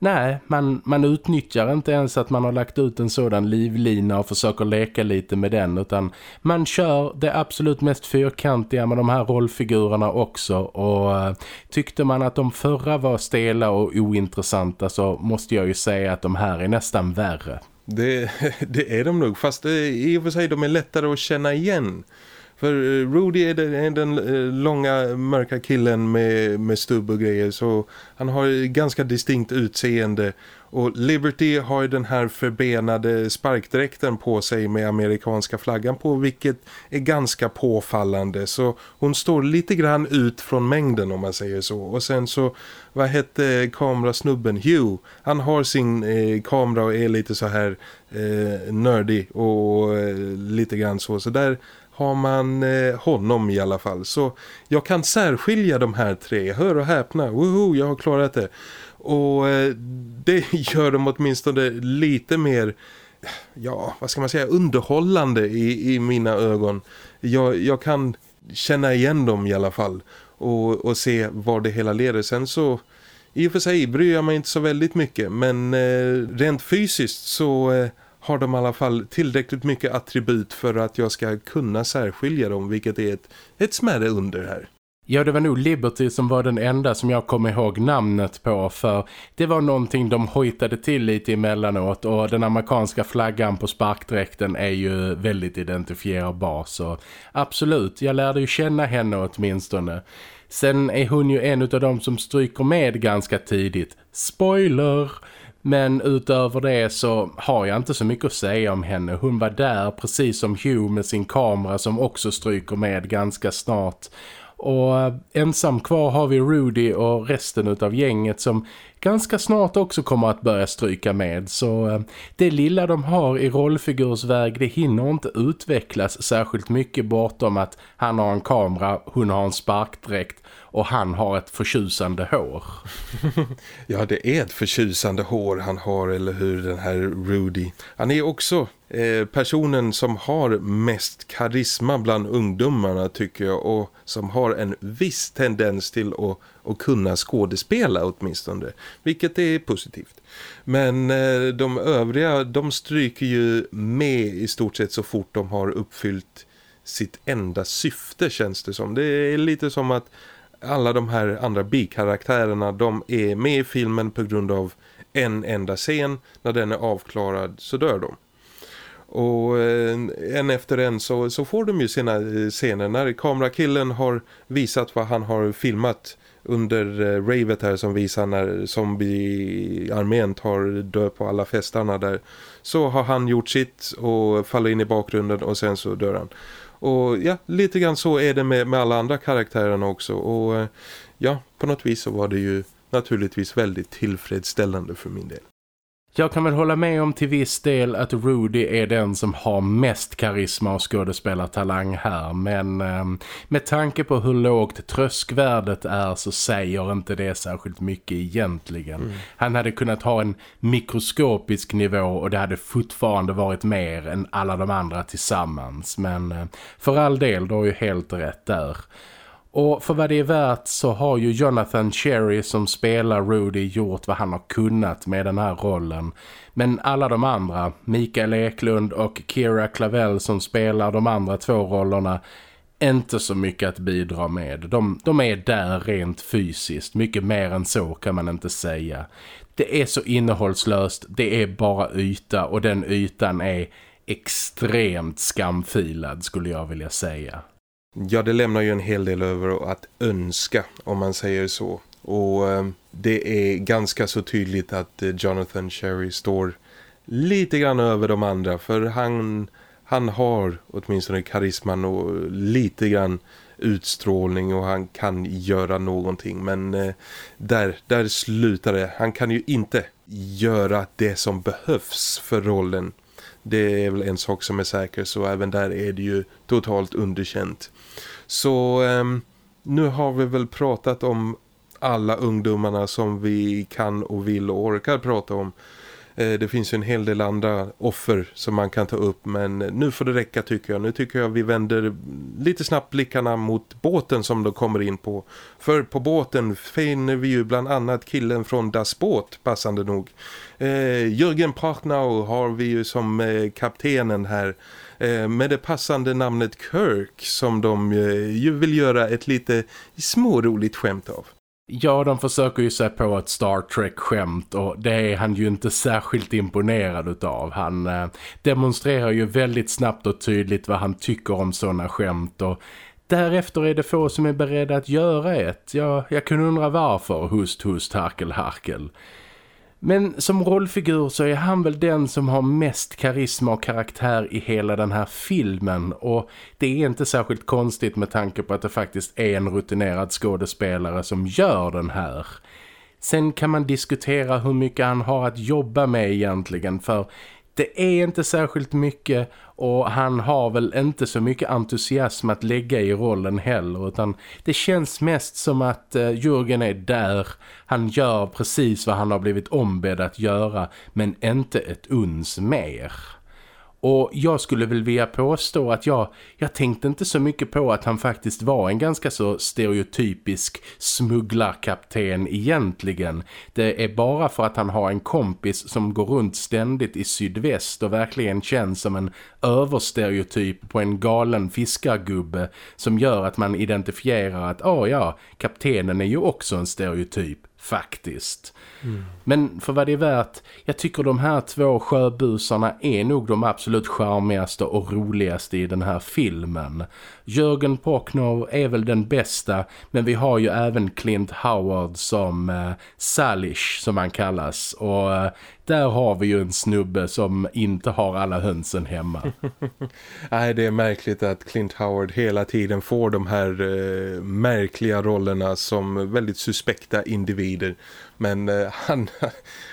Nej, man, man utnyttjar inte ens att man har lagt ut en sådan livlina och försöker leka lite med den utan man kör det absolut mest fyrkantiga med de här rollfigurerna också och uh, tyckte man att de förra var stela och ointressanta så måste jag ju säga att de här är nästan värre. Det, (laughs) det är de nog, fast det, i och för sig de är lättare att känna igen. För eh, Rudy är den, den eh, långa mörka killen med, med stubb och grejer så han har ganska distinkt utseende och Liberty har ju den här förbenade sparkdräkten på sig med amerikanska flaggan på vilket är ganska påfallande. Så hon står lite grann ut från mängden om man säger så. Och sen så, vad hette kamerasnubben? Hugh. Han har sin eh, kamera och är lite så här eh, nördig och eh, lite grann så. Så där har man eh, honom i alla fall. Så jag kan särskilja de här tre. Hör och häpna. Woho, jag har klarat det. Och eh, det (laughs) gör dem åtminstone lite mer ja, vad ska man säga, underhållande i, i mina ögon. Jag, jag kan känna igen dem i alla fall och, och se var det hela leder. Sen så, i och för sig bryr jag mig inte så väldigt mycket men eh, rent fysiskt så eh, har de i alla fall tillräckligt mycket attribut för att jag ska kunna särskilja dem vilket är ett, ett smärre under här. Ja, det var nog Liberty som var den enda som jag kom ihåg namnet på för det var någonting de hojtade till lite emellanåt och den amerikanska flaggan på sparkdräkten är ju väldigt identifierbar så absolut, jag lärde ju känna henne åtminstone. Sen är hon ju en av dem som stryker med ganska tidigt. Spoiler! Men utöver det så har jag inte så mycket att säga om henne. Hon var där precis som Hugh med sin kamera som också stryker med ganska snart. Och eh, ensam kvar har vi Rudy och resten av gänget som ganska snart också kommer att börja stryka med. Så eh, det lilla de har i rollfigursväg det hinner inte utvecklas särskilt mycket bortom att han har en kamera, hon har en sparkdräkt och han har ett förtjusande hår. (laughs) ja, det är ett förtjusande hår han har, eller hur, den här Rudy. Han är också eh, personen som har mest karisma bland ungdomarna tycker jag och som har en viss tendens till att, att kunna skådespela åtminstone, vilket är positivt. Men eh, de övriga, de stryker ju med i stort sett så fort de har uppfyllt sitt enda syfte känns det som. Det är lite som att alla de här andra bikaraktärerna de är med i filmen på grund av en enda scen. När den är avklarad så dör de. Och eh, en efter en så, så får de ju sina eh, scener. När kamerakillen har visat vad han har filmat under eh, ravet här som visar när zombiearmén tar död på alla festarna där. Så har han gjort sitt och faller in i bakgrunden och sen så dör han. Och ja, lite grann så är det med, med alla andra karaktärerna också. Och eh, ja, på något vis så var det ju naturligtvis väldigt tillfredsställande för min del. Jag kan väl hålla med om till viss del att Rudy är den som har mest karisma och skådespelartalang här. Men eh, med tanke på hur lågt tröskvärdet är så säger inte det särskilt mycket egentligen. Mm. Han hade kunnat ha en mikroskopisk nivå och det hade fortfarande varit mer än alla de andra tillsammans. Men eh, för all del, då är ju helt rätt där. Och för vad det är värt så har ju Jonathan Cherry som spelar Rudy gjort vad han har kunnat med den här rollen. Men alla de andra, Mikael Eklund och Kira Clavell som spelar de andra två rollerna, inte så mycket att bidra med. De, de är där rent fysiskt, mycket mer än så kan man inte säga. Det är så innehållslöst, det är bara yta och den ytan är extremt skamfilad skulle jag vilja säga. Ja, det lämnar ju en hel del över att önska om man säger så. Och eh, det är ganska så tydligt att eh, Jonathan Cherry står lite grann över de andra. För han, han har åtminstone karisman och lite grann utstrålning och han kan göra någonting. Men eh, där, där slutar det. Han kan ju inte göra det som behövs för rollen. Det är väl en sak som är säker så även där är det ju totalt underkänt. Så eh, nu har vi väl pratat om alla ungdomarna som vi kan och vill och orkar prata om. Eh, det finns ju en hel del andra offer som man kan ta upp men nu får det räcka tycker jag. Nu tycker jag vi vänder lite snabbt blickarna mot båten som de kommer in på. För på båten finner vi ju bland annat killen från Das Båt, passande nog. Eh, Jürgen Partnau har vi ju som eh, kaptenen här Eh, med det passande namnet Kirk som de eh, ju vill göra ett lite småroligt skämt av. Ja, de försöker ju sig på ett Star Trek-skämt och det är han ju inte särskilt imponerad utav. Han eh, demonstrerar ju väldigt snabbt och tydligt vad han tycker om sådana skämt och därefter är det få som är beredda att göra ett. Ja, jag kan undra varför, hust, hust, harkel, harkel. Men som rollfigur så är han väl den som har mest karisma och karaktär i hela den här filmen och det är inte särskilt konstigt med tanke på att det faktiskt är en rutinerad skådespelare som gör den här. Sen kan man diskutera hur mycket han har att jobba med egentligen för det är inte särskilt mycket och han har väl inte så mycket entusiasm att lägga i rollen heller utan det känns mest som att eh, Jürgen är där. Han gör precis vad han har blivit ombedd att göra men inte ett uns mer. Och jag skulle väl vilja påstå att jag, jag tänkte inte så mycket på att han faktiskt var en ganska så stereotypisk smugglarkapten egentligen. Det är bara för att han har en kompis som går runt ständigt i sydväst och verkligen känns som en överstereotyp på en galen fiskargubbe som gör att man identifierar att, åh oh ja, kaptenen är ju också en stereotyp faktiskt. Mm. Men för vad det är värt, jag tycker de här två sjöbusarna är nog de absolut charmigaste och roligaste i den här filmen. Jörgen Pocknor är väl den bästa, men vi har ju även Clint Howard som eh, Salish som han kallas. Och eh, där har vi ju en snubbe som inte har alla hönsen hemma. (laughs) Nej, det är märkligt att Clint Howard hela tiden får de här eh, märkliga rollerna som väldigt suspekta individer. Men eh, (laughs) han,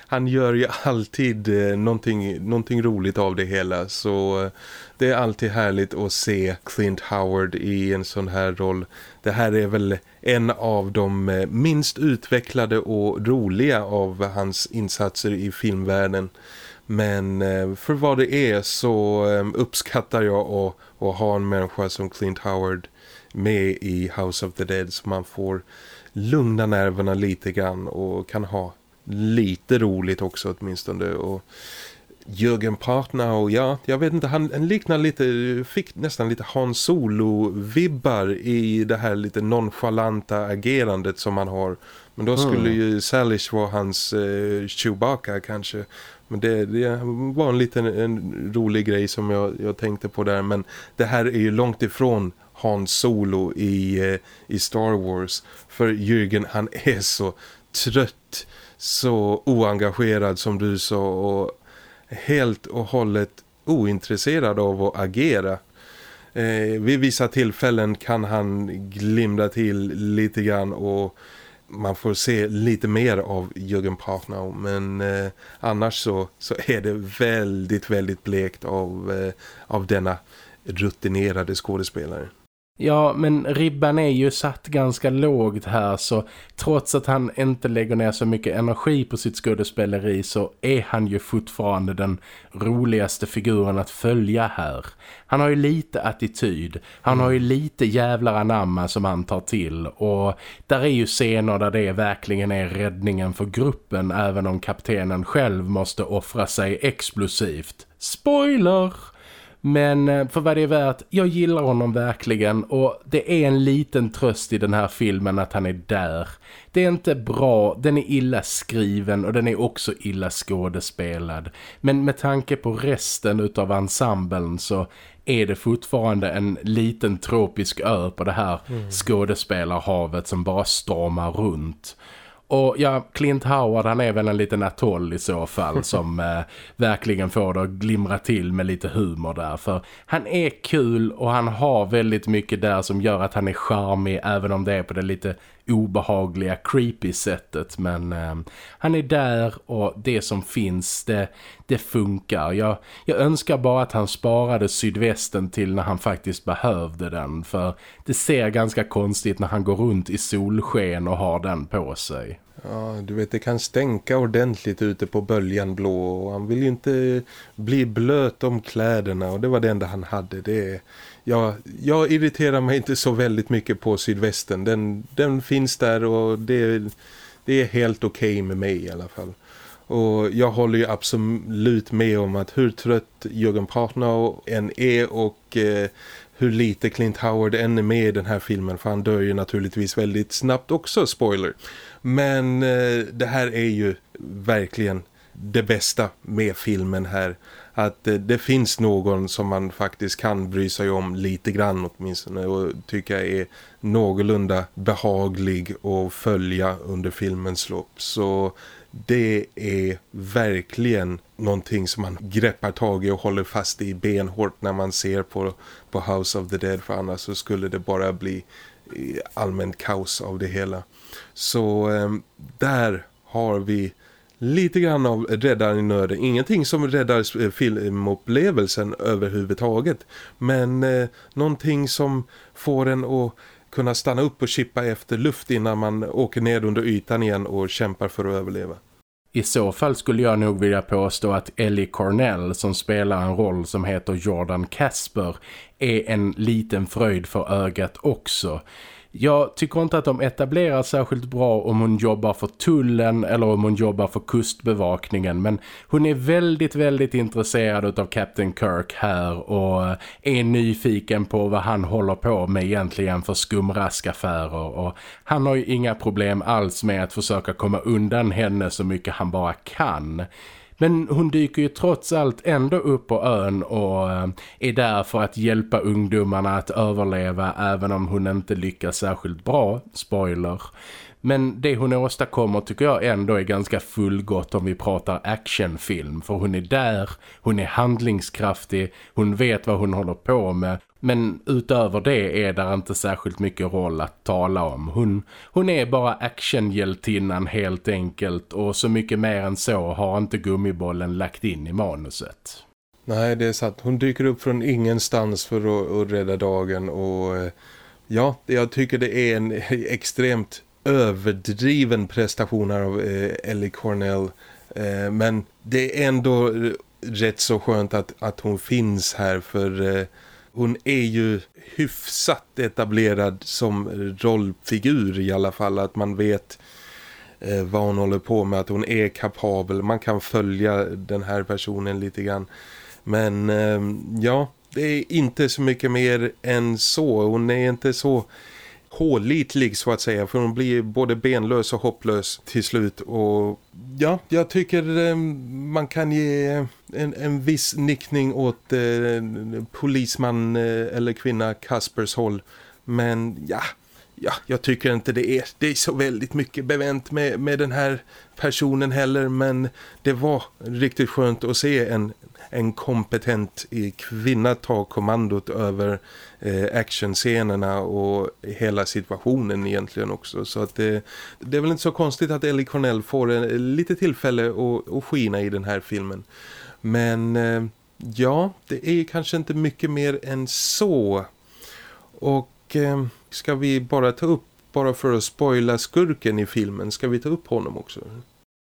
han gör ju alltid eh, någonting, någonting roligt av det hela. Så eh, det är alltid härligt att se Clint Howard i en sån här roll. Det här är väl en av de eh, minst utvecklade och roliga av hans insatser i filmvärlden. Men eh, för vad det är så eh, uppskattar jag att, att ha en människa som Clint Howard med i House of the Dead så man får lugna nerverna lite grann och kan ha lite roligt också åtminstone och Jürgen Partner ja, jag vet inte, han, liknar lite, fick nästan lite Han Solo-vibbar i det här lite nonchalanta agerandet som han har. Men då skulle mm. ju Salish vara hans eh, Chewbacca kanske. Men det, det var en liten en rolig grej som jag, jag tänkte på där. Men det här är ju långt ifrån Han Solo i, eh, i Star Wars. För Jürgen han är så trött, så oengagerad som du sa och helt och hållet ointresserad av att agera. Eh, vid vissa tillfällen kan han glimra till lite grann och man får se lite mer av Jürgen Partner men eh, annars så, så är det väldigt väldigt blekt av, eh, av denna rutinerade skådespelare. Ja, men ribban är ju satt ganska lågt här så trots att han inte lägger ner så mycket energi på sitt skådespeleri så är han ju fortfarande den roligaste figuren att följa här. Han har ju lite attityd, han har ju lite jävlar anamma som han tar till och där är ju scener där det verkligen är räddningen för gruppen även om kaptenen själv måste offra sig explosivt. Spoiler! Men eh, för vad det är värt, jag gillar honom verkligen och det är en liten tröst i den här filmen att han är där. Det är inte bra, den är illa skriven och den är också illa skådespelad. Men med tanke på resten utav ensemblen så är det fortfarande en liten tropisk ö på det här mm. skådespelarhavet som bara stormar runt. Och ja, Clint Howard han är väl en liten atoll i så fall (laughs) som eh, verkligen får det att glimra till med lite humor där. För han är kul och han har väldigt mycket där som gör att han är charmig även om det är på det lite obehagliga, creepy sättet. Men eh, han är där och det som finns, det, det funkar. Jag, jag önskar bara att han sparade sydvästen till när han faktiskt behövde den. För det ser ganska konstigt när han går runt i solsken och har den på sig. Ja, du vet det kan stänka ordentligt ute på böljan blå och han vill ju inte bli blöt om kläderna och det var det enda han hade. Det jag, jag irriterar mig inte så väldigt mycket på sydvästen. Den, den finns där och det, det är helt okej okay med mig i alla fall. Och jag håller ju absolut med om att hur trött Jürgen Partner än är och eh, hur lite Clint Howard än är med i den här filmen. För han dör ju naturligtvis väldigt snabbt också, spoiler. Men eh, det här är ju verkligen det bästa med filmen här. Att eh, det finns någon som man faktiskt kan bry sig om lite grann åtminstone och tycka är någorlunda behaglig att följa under filmens lopp. Så det är verkligen någonting som man greppar tag i och håller fast i benhårt när man ser på, på House of the Dead för annars så skulle det bara bli eh, allmänt kaos av det hela. Så eh, där har vi lite grann av räddaren i nöden. Ingenting som räddar eh, filmupplevelsen överhuvudtaget. Men eh, någonting som får en att kunna stanna upp och chippa efter luft innan man åker ner under ytan igen och kämpar för att överleva. I så fall skulle jag nog vilja påstå att Ellie Cornell som spelar en roll som heter Jordan Casper är en liten fröjd för ögat också. Jag tycker inte att de etablerar särskilt bra om hon jobbar för tullen eller om hon jobbar för kustbevakningen. Men hon är väldigt, väldigt intresserad av Captain Kirk här och eh, är nyfiken på vad han håller på med egentligen för skumraskaffärer. Och han har ju inga problem alls med att försöka komma undan henne så mycket han bara kan. Men hon dyker ju trots allt ändå upp på ön och eh, är där för att hjälpa ungdomarna att överleva även om hon inte lyckas särskilt bra, spoiler. Men det hon åstadkommer tycker jag ändå är ganska fullgott om vi pratar actionfilm. För hon är där, hon är handlingskraftig, hon vet vad hon håller på med men utöver det är där inte särskilt mycket roll att tala om. Hon, hon är bara actionhjältinnan helt enkelt och så mycket mer än så har inte gummibollen lagt in i manuset. Nej, det är sant. Hon dyker upp från ingenstans för att, att rädda dagen och eh, ja, jag tycker det är en (laughs) extremt överdriven prestation här av eh, Ellie Cornell. Eh, men det är ändå eh, rätt så skönt att, att hon finns här för eh, hon är ju hyfsat etablerad som rollfigur i alla fall. Att man vet eh, vad hon håller på med, att hon är kapabel. Man kan följa den här personen lite grann. Men eh, ja, det är inte så mycket mer än så. Hon är inte så pålitlig så att säga för hon blir både benlös och hopplös till slut. Och ja, jag tycker eh, man kan ge en, en viss nickning åt eh, polisman eh, eller kvinna Kaspers håll. Men ja, ja, jag tycker inte det är, det är så väldigt mycket bevänt med, med den här personen heller. Men det var riktigt skönt att se en, en kompetent kvinna ta kommandot över eh, actionscenerna och hela situationen egentligen också. Så att det, det är väl inte så konstigt att Ellie Cornell får en, lite tillfälle att, att skina i den här filmen. Men eh, ja, det är kanske inte mycket mer än så. Och eh, ska vi bara ta upp, bara för att spoila skurken i filmen, ska vi ta upp honom också?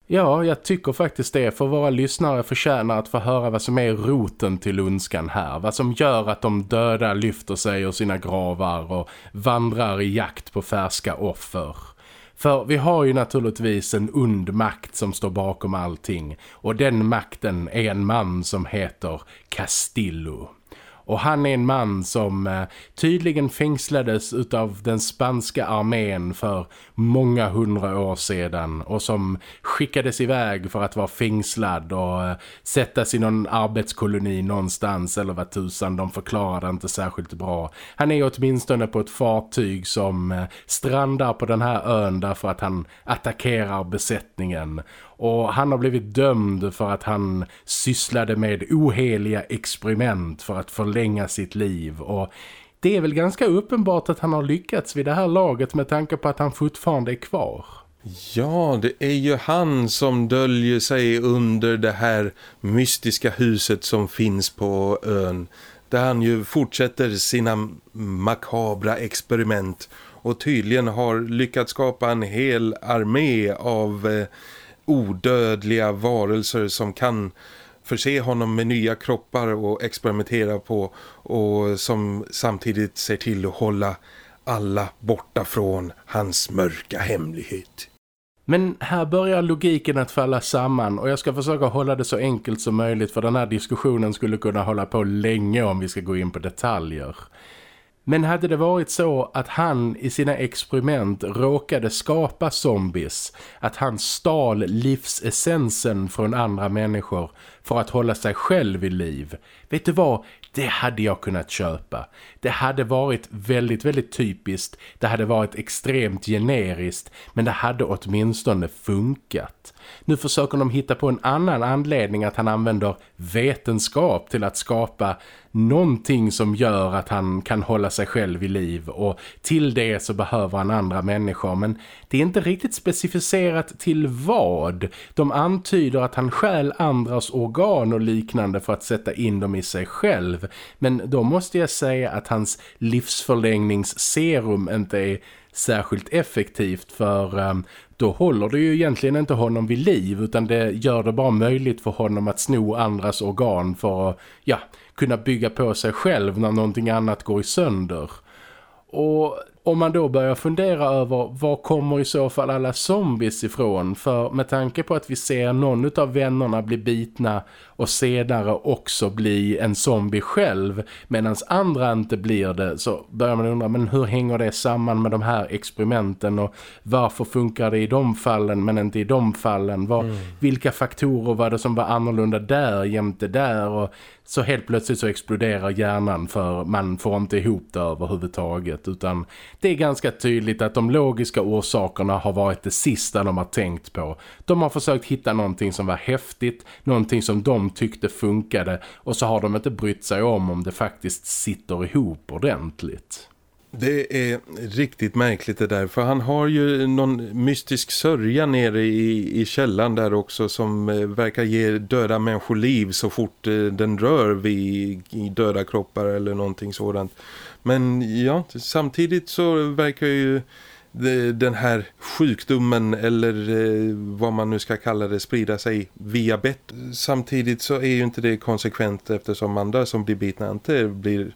Ja, jag tycker faktiskt det. För våra lyssnare förtjänar att få höra vad som är roten till ondskan här. Vad som gör att de döda lyfter sig ur sina gravar och vandrar i jakt på färska offer. För vi har ju naturligtvis en ond makt som står bakom allting. Och den makten är en man som heter Castillo. Och han är en man som eh, tydligen fängslades utav den spanska armén för många hundra år sedan och som skickades iväg för att vara fängslad och eh, sättas i någon arbetskoloni någonstans eller vad tusan, de förklarade inte särskilt bra. Han är åtminstone på ett fartyg som eh, strandar på den här ön därför att han attackerar besättningen och han har blivit dömd för att han sysslade med oheliga experiment för att förlänga sitt liv och det är väl ganska uppenbart att han har lyckats vid det här laget med tanke på att han fortfarande är kvar. Ja, det är ju han som döljer sig under det här mystiska huset som finns på ön. Där han ju fortsätter sina makabra experiment och tydligen har lyckats skapa en hel armé av eh, odödliga varelser som kan förse honom med nya kroppar och experimentera på och som samtidigt ser till att hålla alla borta från hans mörka hemlighet. Men här börjar logiken att falla samman och jag ska försöka hålla det så enkelt som möjligt för den här diskussionen skulle kunna hålla på länge om vi ska gå in på detaljer. Men hade det varit så att han i sina experiment råkade skapa zombies, att han stal livsessensen från andra människor för att hålla sig själv i liv, vet du vad? Det hade jag kunnat köpa. Det hade varit väldigt, väldigt typiskt. Det hade varit extremt generiskt. Men det hade åtminstone funkat. Nu försöker de hitta på en annan anledning att han använder vetenskap till att skapa någonting som gör att han kan hålla sig själv i liv. Och till det så behöver han andra människor. Men det är inte riktigt specificerat till vad. De antyder att han skäl andras organ och liknande för att sätta in dem i sig själv. Men då måste jag säga att hans livsförlängningsserum inte är särskilt effektivt för ehm, då håller det ju egentligen inte honom vid liv utan det gör det bara möjligt för honom att sno andras organ för att ja, kunna bygga på sig själv när någonting annat går i sönder. Och om man då börjar fundera över var kommer i så fall alla zombies ifrån? För med tanke på att vi ser någon av vännerna bli bitna och senare också bli en zombie själv medan andra inte blir det så börjar man undra men hur hänger det samman med de här experimenten och varför funkar det i de fallen men inte i de fallen? Var, mm. Vilka faktorer var det som var annorlunda där jämte där och så helt plötsligt så exploderar hjärnan för man får inte ihop det överhuvudtaget utan det är ganska tydligt att de logiska orsakerna har varit det sista de har tänkt på. De har försökt hitta någonting som var häftigt, någonting som de tyckte funkade och så har de inte brytt sig om om det faktiskt sitter ihop ordentligt. Det är riktigt märkligt det där för han har ju någon mystisk sörja nere i, i källan där också som eh, verkar ge döda människor liv så fort eh, den rör vid döda kroppar eller någonting sådant. Men ja, samtidigt så verkar ju den här sjukdomen eller eh, vad man nu ska kalla det sprida sig via bett. Samtidigt så är ju inte det konsekvent eftersom andra som blir bitna inte blir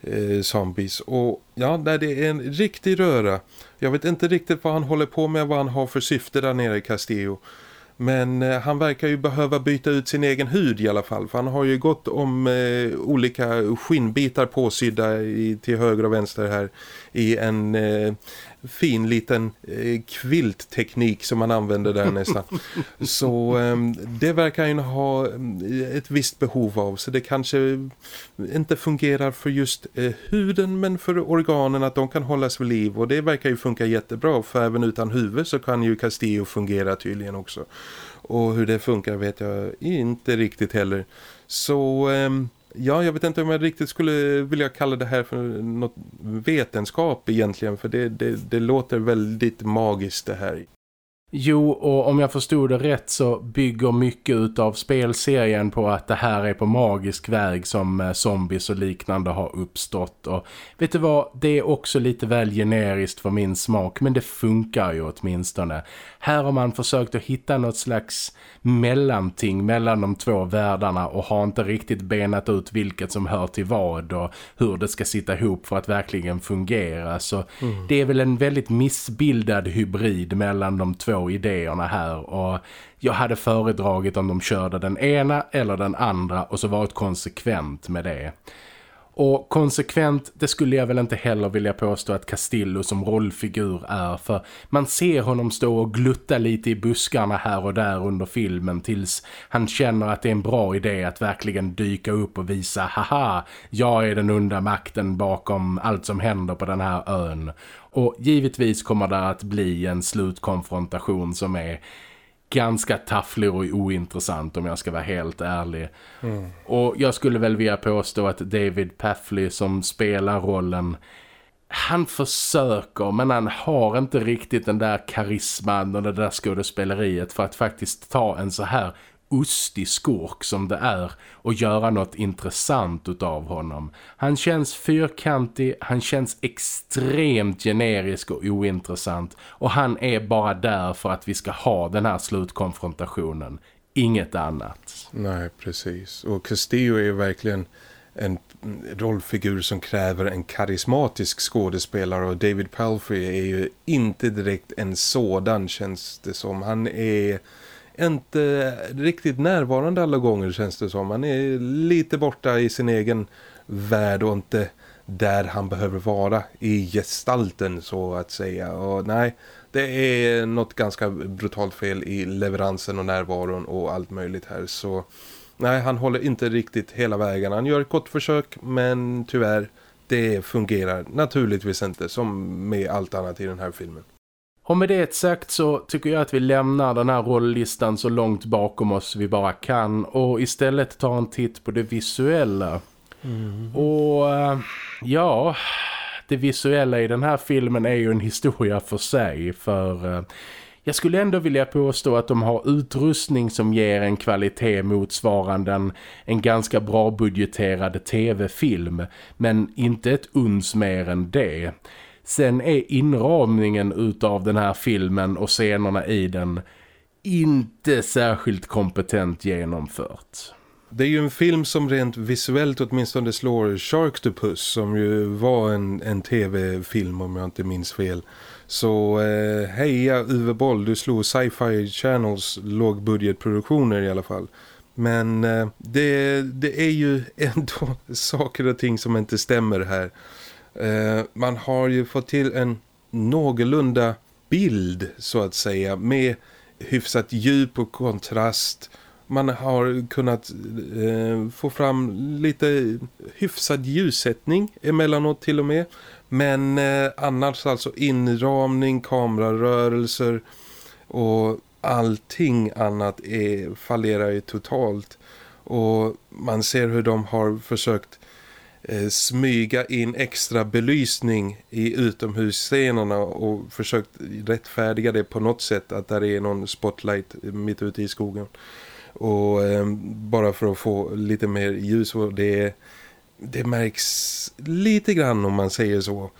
eh, zombies. Och ja, där det är en riktig röra. Jag vet inte riktigt vad han håller på med, vad han har för syfte där nere i Castillo. Men eh, han verkar ju behöva byta ut sin egen hud i alla fall. För han har ju gått om eh, olika skinnbitar påsydda i, till höger och vänster här i en eh, fin liten eh, kviltteknik som man använder där nästan. (laughs) så eh, det verkar ju ha eh, ett visst behov av så det kanske inte fungerar för just eh, huden men för organen att de kan hållas vid liv och det verkar ju funka jättebra för även utan huvud så kan ju Castillo fungera tydligen också. Och hur det funkar vet jag inte riktigt heller. Så... Ehm, Ja, jag vet inte om jag riktigt skulle vilja kalla det här för något vetenskap egentligen. För det, det, det låter väldigt magiskt det här. Jo, och om jag förstod det rätt så bygger mycket av spelserien på att det här är på magisk väg som eh, zombies och liknande har uppstått. Och vet du vad, det är också lite väl generiskt för min smak, men det funkar ju åtminstone. Här har man försökt att hitta något slags mellanting mellan de två världarna och har inte riktigt benat ut vilket som hör till vad och hur det ska sitta ihop för att verkligen fungera. Så mm. det är väl en väldigt missbildad hybrid mellan de två idéerna här och jag hade föredragit om de körde den ena eller den andra och så varit konsekvent med det. Och konsekvent, det skulle jag väl inte heller vilja påstå att Castillo som rollfigur är för man ser honom stå och glutta lite i buskarna här och där under filmen tills han känner att det är en bra idé att verkligen dyka upp och visa haha, jag är den onda makten bakom allt som händer på den här ön. Och givetvis kommer det att bli en slutkonfrontation som är ganska tafflig och ointressant om jag ska vara helt ärlig. Mm. Och jag skulle väl vilja påstå att David Paffley som spelar rollen han försöker men han har inte riktigt den där karisman och det där skådespeleriet för att faktiskt ta en så här ostig skurk som det är och göra något intressant utav honom. Han känns fyrkantig, han känns extremt generisk och ointressant och han är bara där för att vi ska ha den här slutkonfrontationen. Inget annat. Nej, precis. Och Castillo är verkligen en rollfigur som kräver en karismatisk skådespelare och David Palfrey är ju inte direkt en sådan känns det som. Han är inte riktigt närvarande alla gånger känns det som. Han är lite borta i sin egen värld och inte där han behöver vara i gestalten så att säga. Och nej, det är något ganska brutalt fel i leveransen och närvaron och allt möjligt här. Så nej, han håller inte riktigt hela vägen. Han gör ett gott försök men tyvärr, det fungerar naturligtvis inte som med allt annat i den här filmen. Och med det sagt så tycker jag att vi lämnar den här rolllistan så långt bakom oss vi bara kan och istället tar en titt på det visuella. Mm. Och eh, ja, det visuella i den här filmen är ju en historia för sig för eh, jag skulle ändå vilja påstå att de har utrustning som ger en kvalitet motsvarande en, en ganska bra budgeterad tv-film men inte ett uns mer än det. Sen är inramningen utav den här filmen och scenerna i den inte särskilt kompetent genomfört. Det är ju en film som rent visuellt åtminstone slår Sharktopus som ju var en, en tv-film om jag inte minns fel. Så eh, heja Uwe Boll, du slog Sci-Fi Channels lågbudgetproduktioner i alla fall. Men eh, det, det är ju (laughs) ändå saker och ting som inte stämmer här. Eh, man har ju fått till en någorlunda bild så att säga med hyfsat djup och kontrast. Man har kunnat eh, få fram lite hyfsad ljussättning emellanåt till och med. Men eh, annars alltså inramning, kamerarörelser och allting annat är, fallerar ju totalt. Och man ser hur de har försökt Eh, smyga in extra belysning i utomhusscenerna och försökt rättfärdiga det på något sätt att där är någon spotlight mitt ute i skogen. Och eh, bara för att få lite mer ljus och det, det märks lite grann om man säger så.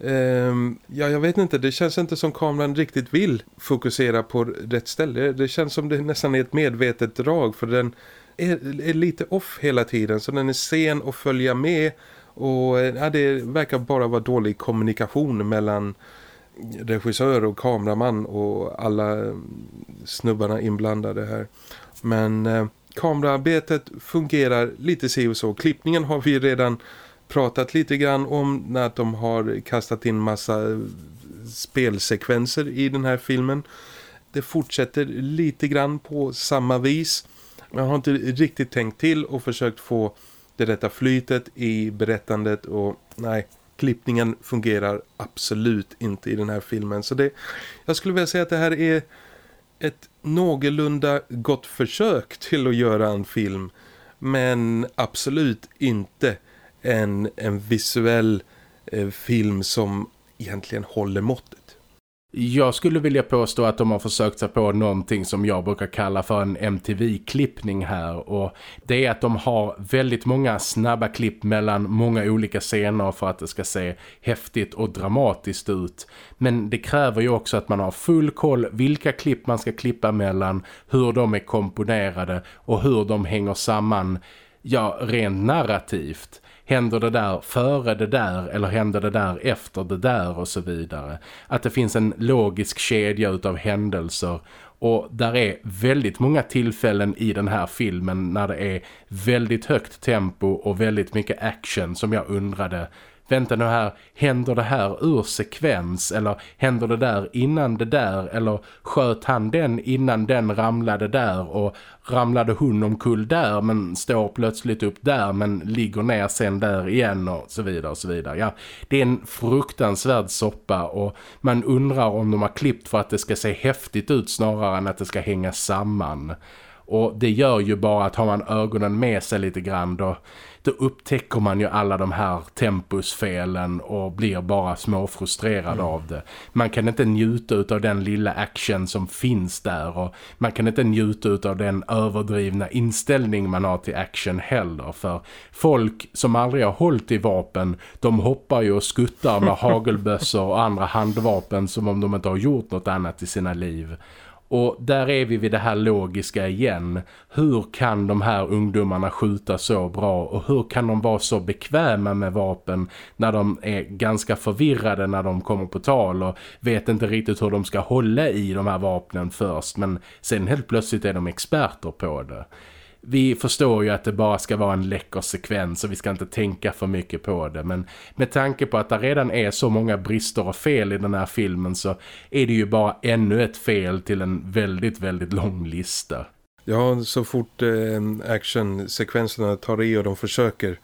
Eh, ja, jag vet inte. Det känns inte som kameran riktigt vill fokusera på rätt ställe. Det känns som det nästan är ett medvetet drag för den är, är lite off hela tiden så den är sen att följa med och ja, det verkar bara vara dålig kommunikation mellan regissör och kameraman och alla mm, snubbarna inblandade här. Men eh, kameraarbetet fungerar lite si och så. Klippningen har vi redan pratat lite grann om när de har kastat in massa eh, spelsekvenser i den här filmen. Det fortsätter lite grann på samma vis. Man har inte riktigt tänkt till och försökt få det rätta flytet i berättandet och nej, klippningen fungerar absolut inte i den här filmen. Så det, jag skulle vilja säga att det här är ett någorlunda gott försök till att göra en film. Men absolut inte en, en visuell eh, film som egentligen håller måttet. Jag skulle vilja påstå att de har försökt sig på någonting som jag brukar kalla för en MTV-klippning här och det är att de har väldigt många snabba klipp mellan många olika scener för att det ska se häftigt och dramatiskt ut. Men det kräver ju också att man har full koll vilka klipp man ska klippa mellan, hur de är komponerade och hur de hänger samman, ja rent narrativt. Händer det där före det där eller händer det där efter det där och så vidare. Att det finns en logisk kedja utav händelser och där är väldigt många tillfällen i den här filmen när det är väldigt högt tempo och väldigt mycket action som jag undrade vänta nu här, händer det här ur sekvens? Eller händer det där innan det där? Eller sköt han den innan den ramlade där? Och ramlade hon omkull där men står plötsligt upp där men ligger ner sen där igen? Och så vidare och så vidare. Ja, det är en fruktansvärd soppa. Och man undrar om de har klippt för att det ska se häftigt ut snarare än att det ska hänga samman. Och det gör ju bara att har man ögonen med sig lite grann då, då upptäcker man ju alla de här tempusfelen och blir bara småfrustrerad mm. av det. Man kan inte njuta av den lilla action som finns där och man kan inte njuta av den överdrivna inställning man har till action heller. För folk som aldrig har hållit i vapen, de hoppar ju och skuttar med (laughs) hagelbössor och andra handvapen som om de inte har gjort något annat i sina liv. Och där är vi vid det här logiska igen. Hur kan de här ungdomarna skjuta så bra? Och hur kan de vara så bekväma med vapen när de är ganska förvirrade när de kommer på tal? Och vet inte riktigt hur de ska hålla i de här vapnen först. Men sen helt plötsligt är de experter på det vi förstår ju att det bara ska vara en läcker sekvens och vi ska inte tänka för mycket på det. Men med tanke på att det redan är så många brister och fel i den här filmen så är det ju bara ännu ett fel till en väldigt, väldigt lång lista. Ja, så fort eh, actionsekvenserna tar i och de försöker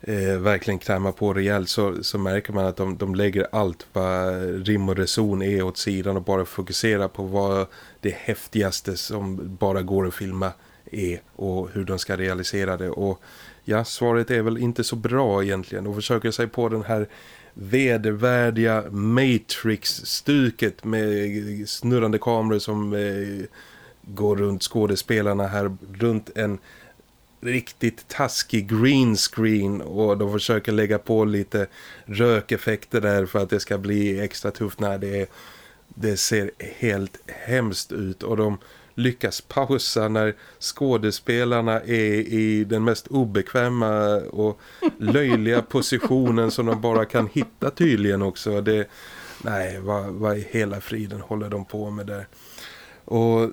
eh, verkligen kräma på rejält så, så märker man att de, de lägger allt vad rim och reson är åt sidan och bara fokuserar på vad det häftigaste som bara går att filma är och hur de ska realisera det. Och ja, svaret är väl inte så bra egentligen. De försöker sig på den här vedervärdiga Matrix-stuket med snurrande kameror som eh, går runt skådespelarna här runt en riktigt taskig green screen och de försöker lägga på lite rökeffekter där för att det ska bli extra tufft när det, är, det ser helt hemskt ut och de lyckas pausa när skådespelarna är i den mest obekväma och löjliga (laughs) positionen som de bara kan hitta tydligen också. Det, nej, vad, vad i hela friden håller de på med där? Och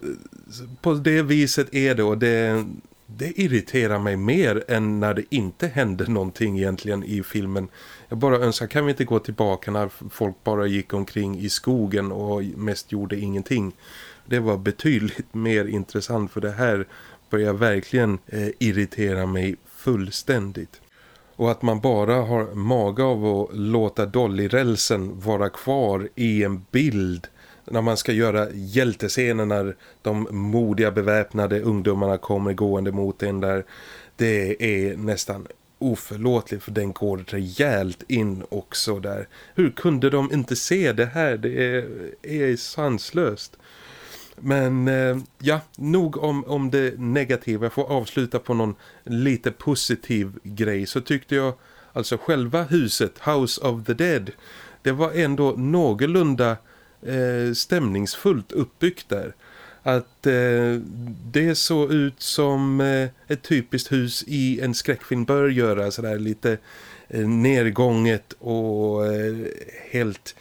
på det viset är det och det, det irriterar mig mer än när det inte händer någonting egentligen i filmen. Jag bara önskar, kan vi inte gå tillbaka när folk bara gick omkring i skogen och mest gjorde ingenting? Det var betydligt (laughs) mer intressant för det här börjar verkligen eh, irritera mig fullständigt. Och att man bara har mage av att låta Dolly-rälsen vara kvar i en bild när man ska göra hjältescener när de modiga beväpnade ungdomarna kommer gående mot en där. Det är nästan oförlåtligt för den går rejält in också där. Hur kunde de inte se det här? Det är, är sanslöst. Men eh, ja, nog om, om det negativa. Jag får avsluta på någon lite positiv grej. Så tyckte jag, alltså själva huset, House of the Dead, det var ändå någorlunda eh, stämningsfullt uppbyggt där. Att eh, det såg ut som eh, ett typiskt hus i en skräckfilm bör göra. Sådär lite eh, nergånget och eh, helt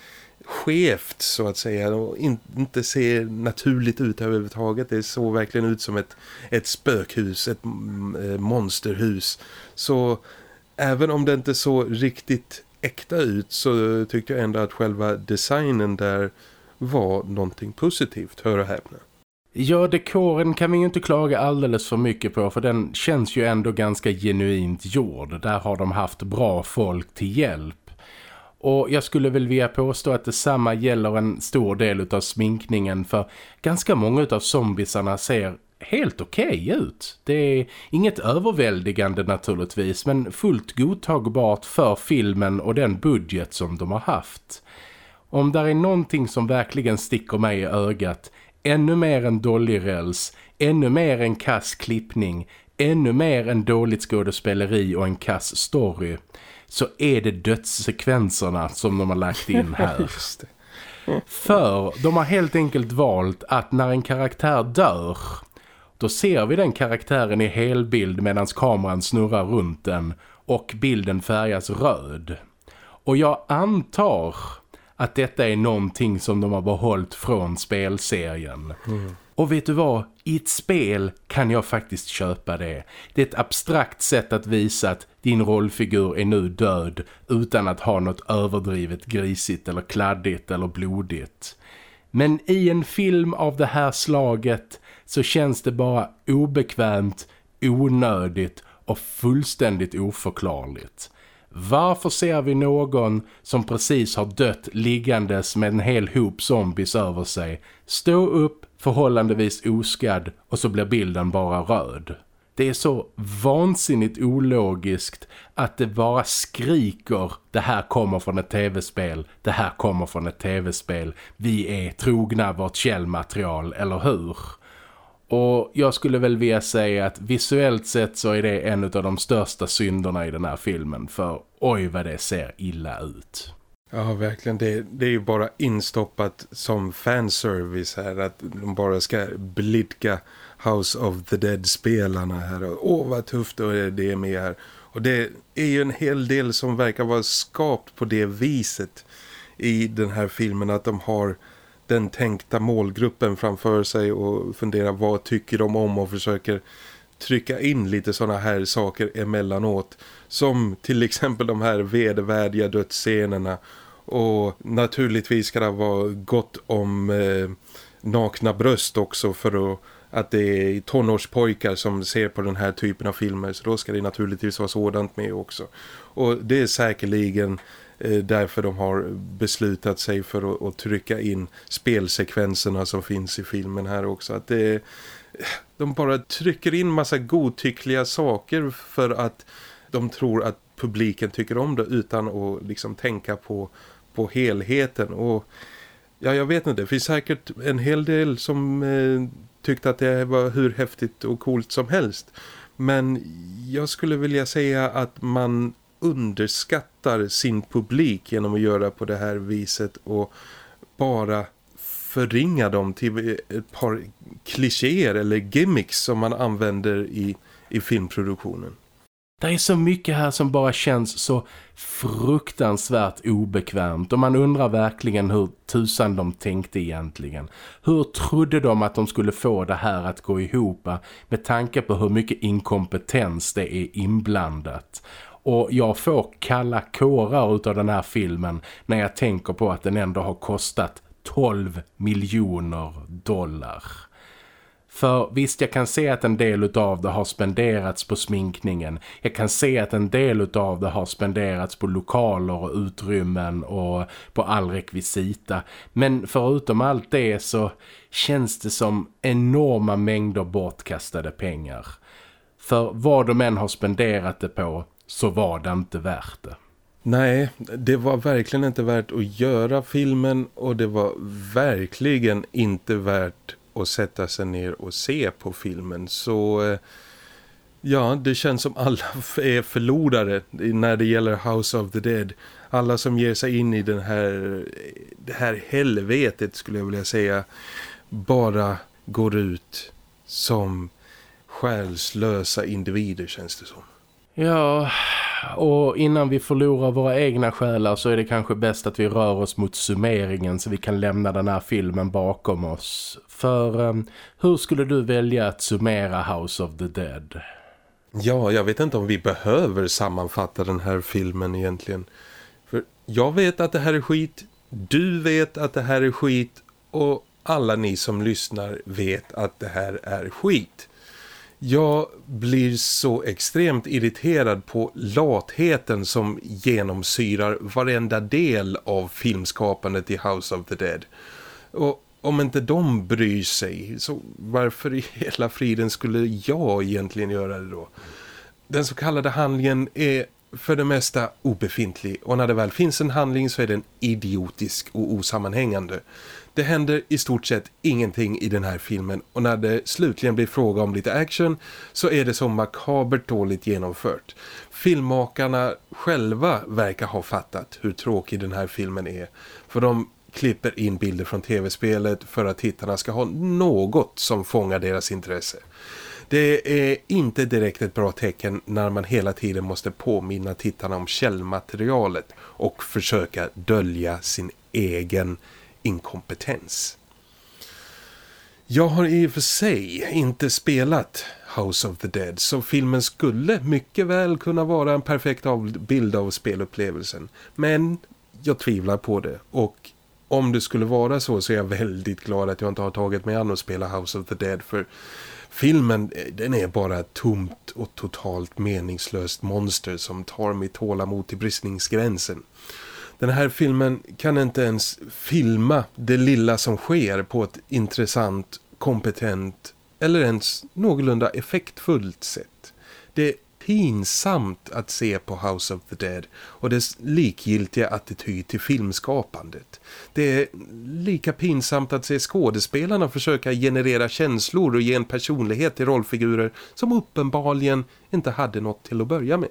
skevt så att säga och inte ser naturligt ut överhuvudtaget. Det såg verkligen ut som ett, ett spökhus, ett mm, eh, monsterhus. Så även om det inte såg riktigt äkta ut så tyckte jag ändå att själva designen där var någonting positivt, hör och häpna. Ja, dekoren kan vi ju inte klaga alldeles för mycket på för den känns ju ändå ganska genuint gjord. Där har de haft bra folk till hjälp. Och jag skulle väl vilja påstå att detsamma gäller en stor del av sminkningen för ganska många av zombisarna ser helt okej okay ut. Det är inget överväldigande naturligtvis men fullt godtagbart för filmen och den budget som de har haft. Om där är någonting som verkligen sticker mig i ögat, ännu mer än dålig räls, ännu mer en kass klippning, ännu mer en dåligt skådespeleri och en kass story, så är det dödssekvenserna som de har lagt in här. (laughs) För de har helt enkelt valt att när en karaktär dör då ser vi den karaktären i helbild medan kameran snurrar runt den och bilden färgas röd. Och jag antar att detta är någonting som de har behållit från spelserien. Mm. Och vet du vad? I ett spel kan jag faktiskt köpa det. Det är ett abstrakt sätt att visa att din rollfigur är nu död utan att ha något överdrivet grisigt eller kladdigt eller blodigt. Men i en film av det här slaget så känns det bara obekvämt, onödigt och fullständigt oförklarligt. Varför ser vi någon som precis har dött liggandes med en hel hop zombies över sig stå upp förhållandevis oskadd och så blir bilden bara röd? Det är så vansinnigt ologiskt att det bara skriker det här kommer från ett tv-spel, det här kommer från ett tv-spel, vi är trogna vårt källmaterial, eller hur? Och jag skulle väl vilja säga att visuellt sett så är det en av de största synderna i den här filmen. För oj vad det ser illa ut. Ja, verkligen. Det, det är ju bara instoppat som fanservice här. Att de bara ska blidka House of the Dead-spelarna här. Åh, vad tufft det är med här. Och det är ju en hel del som verkar vara skapt på det viset i den här filmen. Att de har den tänkta målgruppen framför sig och funderar vad tycker de om och försöker trycka in lite sådana här saker emellanåt. Som till exempel de här vedervärdiga dödsscenerna och naturligtvis ska det vara gott om eh, nakna bröst också för att, att det är tonårspojkar som ser på den här typen av filmer så då ska det naturligtvis vara sådant med också. Och det är säkerligen eh, därför de har beslutat sig för att, att, trycka in spelsekvenserna som finns i filmen här också. Att det, de bara trycker in massa godtyckliga saker för att de tror att publiken tycker om det utan att liksom tänka på, på helheten. Och ja, jag vet inte, det finns säkert en hel del som eh, tyckte att det var hur häftigt och coolt som helst. Men jag skulle vilja säga att man underskattar sin publik genom att göra på det här viset och bara förringa dem till ett par klichéer eller gimmicks som man använder i, i filmproduktionen. Det är så mycket här som bara känns så fruktansvärt obekvämt och man undrar verkligen hur tusan de tänkte egentligen. Hur trodde de att de skulle få det här att gå ihop med tanke på hur mycket inkompetens det är inblandat. Och jag får kalla kårar av den här filmen när jag tänker på att den ändå har kostat 12 miljoner dollar. För visst, jag kan se att en del av det har spenderats på sminkningen. Jag kan se att en del av det har spenderats på lokaler och utrymmen och på all rekvisita. Men förutom allt det så känns det som enorma mängder bortkastade pengar. För vad de än har spenderat det på så var det inte värt det. Nej, det var verkligen inte värt att göra filmen och det var verkligen inte värt att sätta sig ner och se på filmen. Så eh, ja, det känns som alla är förlorare när det gäller House of the Dead. Alla som ger sig in i den här, det här helvetet skulle jag vilja säga bara går ut som själslösa individer känns det som. Ja, och innan vi förlorar våra egna själar så är det kanske bäst att vi rör oss mot summeringen så vi kan lämna den här filmen bakom oss. För um, hur skulle du välja att summera House of the Dead? Ja, jag vet inte om vi behöver sammanfatta den här filmen egentligen. För jag vet att det här är skit, du vet att det här är skit och alla ni som lyssnar vet att det här är skit. Jag blir så extremt irriterad på latheten som genomsyrar varenda del av filmskapandet i House of the Dead. Och om inte de bryr sig, så varför i hela friden skulle jag egentligen göra det då? Den så kallade handlingen är för det mesta obefintlig och när det väl finns en handling så är den idiotisk och osammanhängande. Det händer i stort sett ingenting i den här filmen och när det slutligen blir fråga om lite action så är det så makabert dåligt genomfört. Filmmakarna själva verkar ha fattat hur tråkig den här filmen är för de klipper in bilder från tv-spelet för att tittarna ska ha något som fångar deras intresse. Det är inte direkt ett bra tecken när man hela tiden måste påminna tittarna om källmaterialet och försöka dölja sin egen inkompetens. Jag har i och för sig inte spelat House of the Dead så filmen skulle mycket väl kunna vara en perfekt bild av spelupplevelsen. Men jag tvivlar på det och om det skulle vara så så är jag väldigt glad att jag inte har tagit mig an att spela House of the Dead för filmen eh, den är bara ett tomt och totalt meningslöst monster som tar mitt tålamod till bristningsgränsen. Den här filmen kan inte ens filma det lilla som sker på ett intressant, kompetent eller ens någorlunda effektfullt sätt. Det är pinsamt att se på House of the Dead och dess likgiltiga attityd till filmskapandet. Det är lika pinsamt att se skådespelarna försöka generera känslor och ge en personlighet till rollfigurer som uppenbarligen inte hade något till att börja med.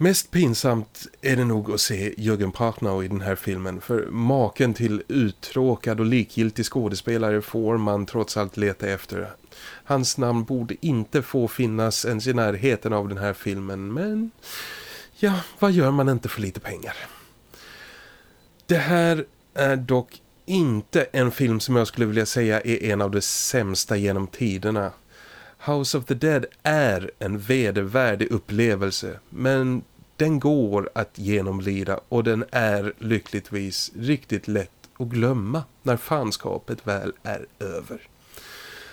Mest pinsamt är det nog att se Jürgen Partnau i den här filmen för maken till uttråkad och likgiltig skådespelare får man trots allt leta efter. Hans namn borde inte få finnas ens i närheten av den här filmen men ja, vad gör man inte för lite pengar? Det här är dock inte en film som jag skulle vilja säga är en av de sämsta genom tiderna. House of the Dead är en vedervärdig upplevelse men den går att genomlida och den är lyckligtvis riktigt lätt att glömma när fanskapet väl är över.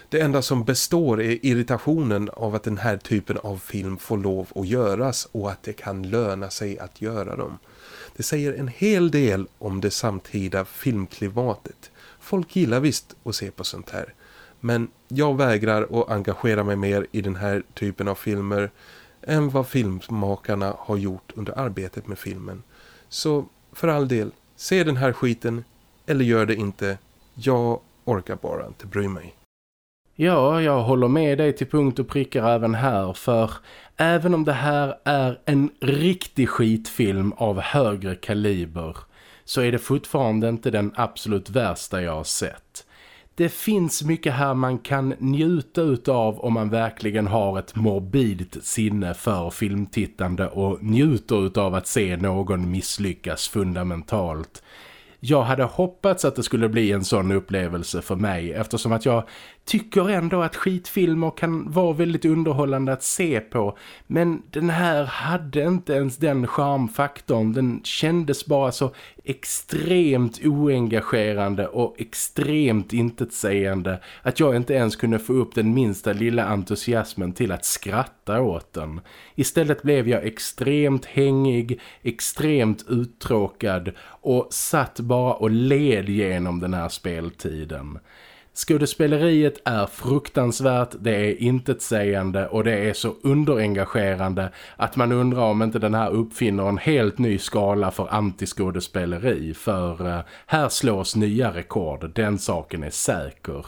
Det enda som består är irritationen av att den här typen av film får lov att göras och att det kan löna sig att göra dem. Det säger en hel del om det samtida filmklimatet. Folk gillar visst att se på sånt här. Men jag vägrar att engagera mig mer i den här typen av filmer än vad filmmakarna har gjort under arbetet med filmen. Så för all del, se den här skiten eller gör det inte. Jag orkar bara inte bry mig. Ja, jag håller med dig till punkt och prickar även här för även om det här är en riktig skitfilm av högre kaliber så är det fortfarande inte den absolut värsta jag har sett. Det finns mycket här man kan njuta utav om man verkligen har ett morbidt sinne för filmtittande och njuter utav att se någon misslyckas fundamentalt. Jag hade hoppats att det skulle bli en sån upplevelse för mig eftersom att jag tycker ändå att skitfilmer kan vara väldigt underhållande att se på. Men den här hade inte ens den charmfaktorn. Den kändes bara så extremt oengagerande och extremt intetsägande att jag inte ens kunde få upp den minsta lilla entusiasmen till att skratta åt den. Istället blev jag extremt hängig, extremt uttråkad och satt bara och led genom den här speltiden. Skådespeleriet är fruktansvärt, det är intetsägande och det är så underengagerande att man undrar om inte den här uppfinner en helt ny skala för antiskådespeleri för uh, här slås nya rekord, den saken är säker.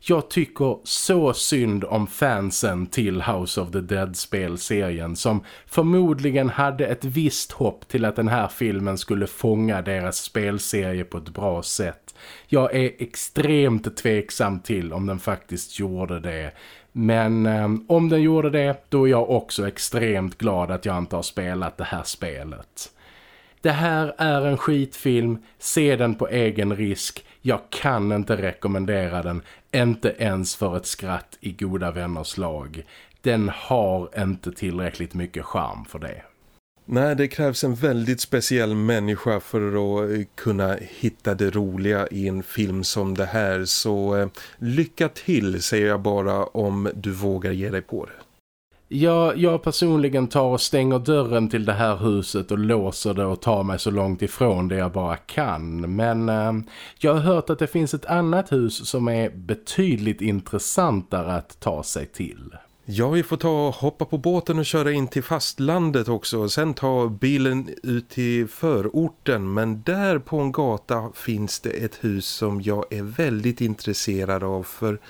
Jag tycker så synd om fansen till House of the Dead-spelserien som förmodligen hade ett visst hopp till att den här filmen skulle fånga deras spelserie på ett bra sätt. Jag är extremt tveksam till om den faktiskt gjorde det. Men eh, om den gjorde det, då är jag också extremt glad att jag inte har spelat det här spelet. Det här är en skitfilm, se den på egen risk. Jag kan inte rekommendera den, inte ens för ett skratt i goda vänners lag. Den har inte tillräckligt mycket charm för det. Nej, det krävs en väldigt speciell människa för att eh, kunna hitta det roliga i en film som det här. Så eh, lycka till säger jag bara om du vågar ge dig på det. Ja, jag personligen tar och stänger dörren till det här huset och låser det och tar mig så långt ifrån det jag bara kan. Men eh, jag har hört att det finns ett annat hus som är betydligt intressantare att ta sig till. Ja, vi får ta och hoppa på båten och köra in till fastlandet också. Och sen ta bilen ut till förorten. Men där på en gata finns det ett hus som jag är väldigt intresserad av. För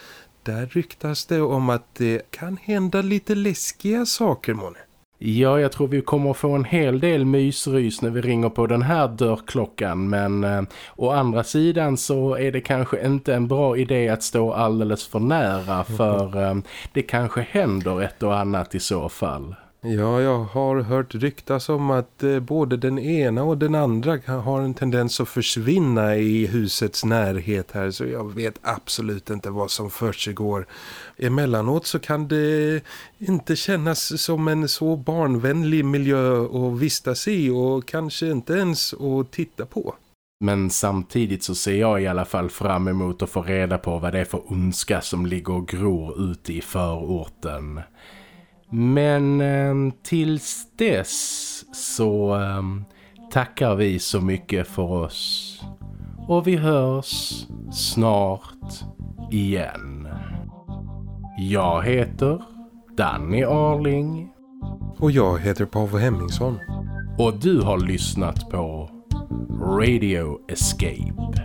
där ryktas det om att det kan hända lite läskiga saker, månne. Ja, jag tror vi kommer att få en hel del mysrys när vi ringer på den här dörrklockan. Men eh, å andra sidan så är det kanske inte en bra idé att stå alldeles för nära. För eh, det kanske händer ett och annat i så fall. Ja, jag har hört ryktas om att eh, både den ena och den andra har en tendens att försvinna i husets närhet här så jag vet absolut inte vad som försiggår. Emellanåt så kan det inte kännas som en så barnvänlig miljö att vistas i och kanske inte ens att titta på. Men samtidigt så ser jag i alla fall fram emot att få reda på vad det är för ondska som ligger och gror ute i förorten. Men eh, tills dess så eh, tackar vi så mycket för oss. Och vi hörs snart igen. Jag heter Danny Arling. Och jag heter Paavo Hemmingsson. Och du har lyssnat på Radio Escape.